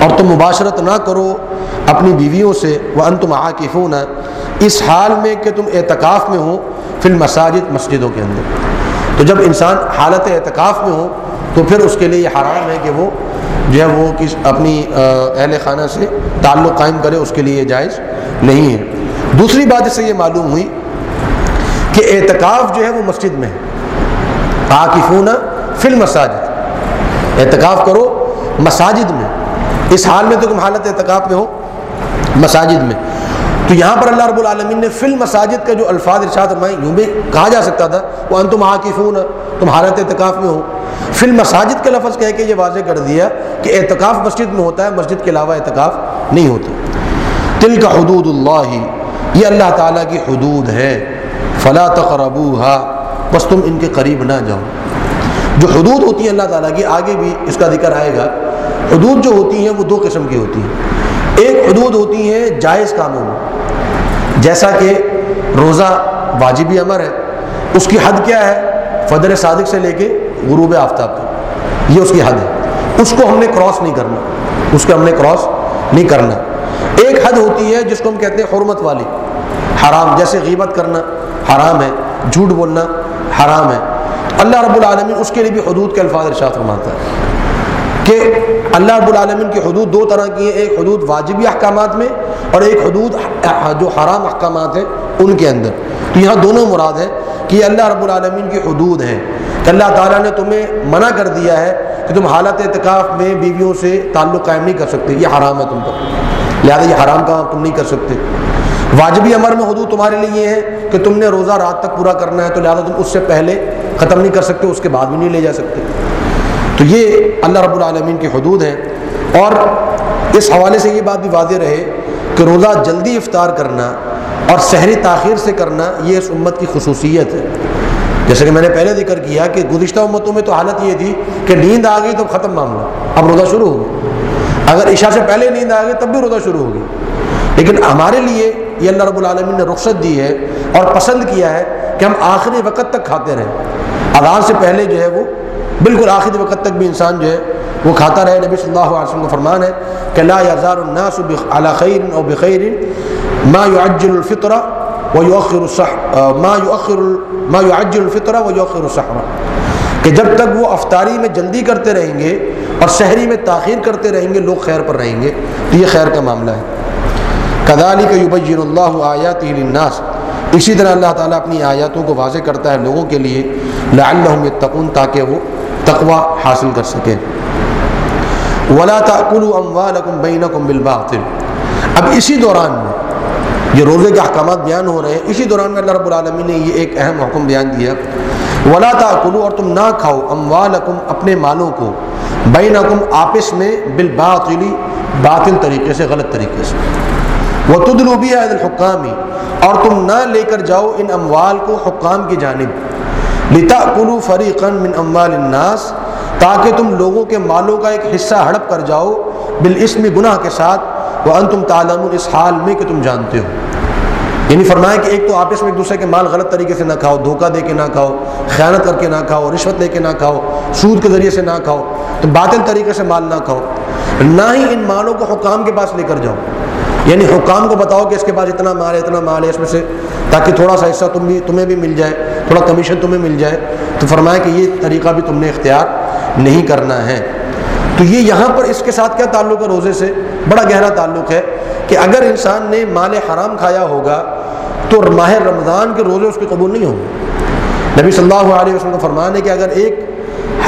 اور تم مباشرت نہ کرو اپنی بیویوں سے وہ ان تم عاقف اس حال میں کہ تم اعتکاف میں ہو پھر مساجد مسجدوں کے اندر۔ تو جب انسان حالت اعتکاف میں ہو، تو پھر اس کے لیے یہ حرام ہے کہ وہ جو ہے وہ کس اپنی اہل خانہ سے تعلق قائم کرے، اس کے لیے جائز نہیں ہے۔ دوسری بات اس سے یہ معلوم ہوئی کہ اعتکاف جو ہے وہ مسجد میں ہے۔ عاقفون فل مساجد اعتکاف کرو مساجد میں۔ اس حال میں تو تم حالت اعتکاف میں ہو، مساجد میں۔ تو یہاں پر اللہ رب العالمین نے فل مساجد کا جو الفاظ ارشاد فرمائے، یوں بھی کہا جا سکتا تھا وہ ان تم عاقفون تم حالت اعتکاف میں ہو۔ فل مساجد کا لفظ کہہ کے یہ واضح کر دیا کہ اعتکاف مسجد میں ہوتا ہے، مسجد کے علاوہ اعتکاف نہیں ہوتا۔ تل کا حدود اللہ یہ اللہ تعالیٰ کی حدود ہے فلا تقربوہا بس تم ان کے قریب نہ جاؤ۔ جو حدود ہوتی ہیں اللہ تعالیٰ کی، آگے بھی اس کا ذکر آئے گا۔ حدود جو ہوتی ہیں، وہ دو قسم کی ہوتی ہیں۔ ایک حدود ہوتی ہیں جائز کاموں میں جیسا کہ روزہ واجبی امر ہے، اس کی حد کیا ہے؟ فدر صادق سے لے کے غروب آفتاب تک۔ یہ اس کی حد ہے۔ اس کو ہم نے کراس نہیں کرنا۔ اس کو ہم نے کراس نہیں کرنا۔ ایک حد ہوتی ہے جس کو ہم کہتے ہیں حرمت والی۔ حرام، جیسے غیبت کرنا حرام ہے، جھوٹ بولنا حرام ہے۔ اللہ رب العالمین اس کے لیے بھی حدود کے الفاظ ارشاد فرماتا ہے کہ اللہ رب العالمین کی حدود دو طرح کی ہیں، ایک حدود واجبی احکامات میں اور ایک حدود جو حرام احکامات ہیں ان کے اندر۔ تو یہاں دونوں مراد ہیں کہ اللہ رب العالمین کی حدود ہیں۔ کہ اللہ تعالیٰ نے تمہیں منع کر دیا ہے کہ تم حالت اعتکاف میں بیویوں سے تعلق قائم نہیں کر سکتے۔ یہ حرام ہے تم پر۔ لہٰذا یہ حرام کام تم نہیں کر سکتے۔ واجبی امر میں حدود تمہارے لیے یہ ہے کہ تم نے روزہ رات تک پورا کرنا ہے تو لہٰذا تم اس سے پہلے ختم نہیں کر سکتے، اس کے بعد بھی نہیں لے جا سکتے۔ تو یہ اللہ رب العالمین کی حدود ہیں۔ اور اس حوالے سے یہ بات بھی واضح رہے کہ روزہ جلدی افطار کرنا اور سحری تاخیر سے کرنا یہ اس امت کی خصوصیت ہے۔ جیسے کہ میں نے پہلے ذکر کیا کہ گزشتہ امتوں میں تو حالت یہ تھی کہ نیند آ گئی تو ختم معاملہ، اب روزہ شروع ہو اگر عشاء سے پہلے نیند آ گئی تب بھی روزہ شروع ہوگی لیکن ہمارے لیے یہ اللہ رب العالمین نے رخصت دی ہے اور پسند کیا ہے کہ ہم آخری وقت تک کھاتے رہیں۔ اذان سے پہلے جو ہے وہ بالکل آخری وقت تک بھی انسان جو ہے وہ کھاتا رہے۔ نبی صلی اللہ علیہ وسلم کا فرمان ہے کہ لا یزار الناس على خیر او بخیر ما يعجل الفطرہ و یؤخر الصح ما يؤخر ما يعجل الفطرہ و یؤخر الصحرا کہ جب تک وہ افطاری میں جلدی کرتے رہیں گے اور شہری میں تاخیر کرتے رہیں گے، لوگ خیر پر رہیں گے۔ تو یہ خیر کا معاملہ ہے۔ کدالی کا یبین اللہ آیات للناس۔ اسی طرح اللہ تعالیٰ اپنی آیاتوں کو واضح کرتا ہے لوگوں کے لیے، لعلہم یتقون، تاکہ وہ تقوی حاصل کر سکے ولا تاکلوا اموالکم بینکم بالباطل۔ اب اسی دوران میں یہ روزے کے احکامات بیان ہو رہے ہیں۔ اسی دوران میں اللہ رب العالمین نے یہ ایک اہم حکم بیان دیا ولا تاکلوا اور تم نہ کھاؤ اموالکم اپنے مالوں کو بینکم آپس میں بالباطل، باطل طریقے سے، غلط طریقے سے۔ وہ تدلوبی عید الحکامی اور تم نہ لے کر جاؤ ان اموال کو حکام کی جانب۔ لتا کلو فریقن من اموال الناس تاکہ تم لوگوں کے مالوں کا ایک حصہ ہڑپ کر جاؤ بالاسم گناہ کے ساتھ وہ ان تم تعلم اس حال میں کہ تم جانتے ہو۔ یعنی فرمایا کہ ایک تو آپس میں ایک دوسرے کے مال غلط طریقے سے نہ کھاؤ، دھوکہ دے کے نہ کھاؤ، خیانت کر کے نہ کھاؤ، رشوت لے کے نہ کھاؤ، سود کے ذریعے سے نہ کھاؤ، تو باطل طریقے سے مال نہ کھاؤ۔ نہ ہی ان مالوں کو حکام کے پاس لے کر جاؤ۔ یعنی حکام کو بتاؤ کہ اس کے پاس اتنا مال ہے، اتنا مال ہے، اس میں سے تاکہ تھوڑا سا حصہ تم بھی، تمہیں بھی مل جائے۔ تھوڑا کمیشن تمہیں مل جائے تو فرمایا کہ یہ طریقہ بھی تم نے اختیار نہیں کرنا ہے۔ تو یہ یہاں پر اس کے ساتھ کیا تعلق ہے روزے سے؟ بڑا گہرا تعلق ہے کہ اگر انسان نے مال حرام کھایا ہوگا تو ماہ رمضان کے روزے اس کے قبول نہیں ہوں گے۔ نبی صلی اللہ علیہ وسلم کا فرمان ہے کہ اگر ایک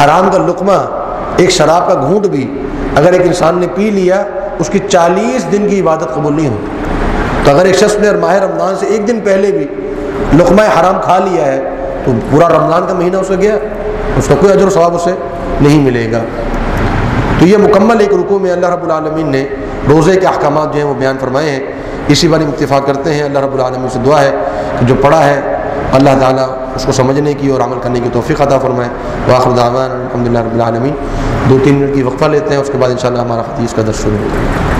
حرام کا لقمہ، ایک شراب کا گھونٹ بھی اگر ایک انسان نے پی لیا، اس کی چالیس دن کی عبادت قبول نہیں ہوتی۔ تو اگر ایک شخص نے ماہ رمضان سے ایک دن پہلے بھی لقمہ حرام کھا لیا ہے، تو پورا رمضان کا مہینہ اسے گیا، اس کا کوئی اجر و ثواب اسے نہیں ملے گا۔ تو یہ مکمل ایک رکو میں اللہ رب العالمین نے روزے کے احکامات جو ہیں وہ بیان فرمائے ہیں۔ اسی بار اتفاق کرتے ہیں، اللہ رب العالمین سے دعا ہے کہ جو پڑھا ہے، اللہ تعالیٰ اس کو سمجھنے کی اور عمل کرنے کی توفیق عطا فرمائے۔ واخر دعوان الحمد للہ رب العالمین۔ دو تین منٹ کی وقفہ لیتے ہیں، اس کے بعد انشاءاللہ ہمارا حدیث کا درس شروع۔ ہوتا ہے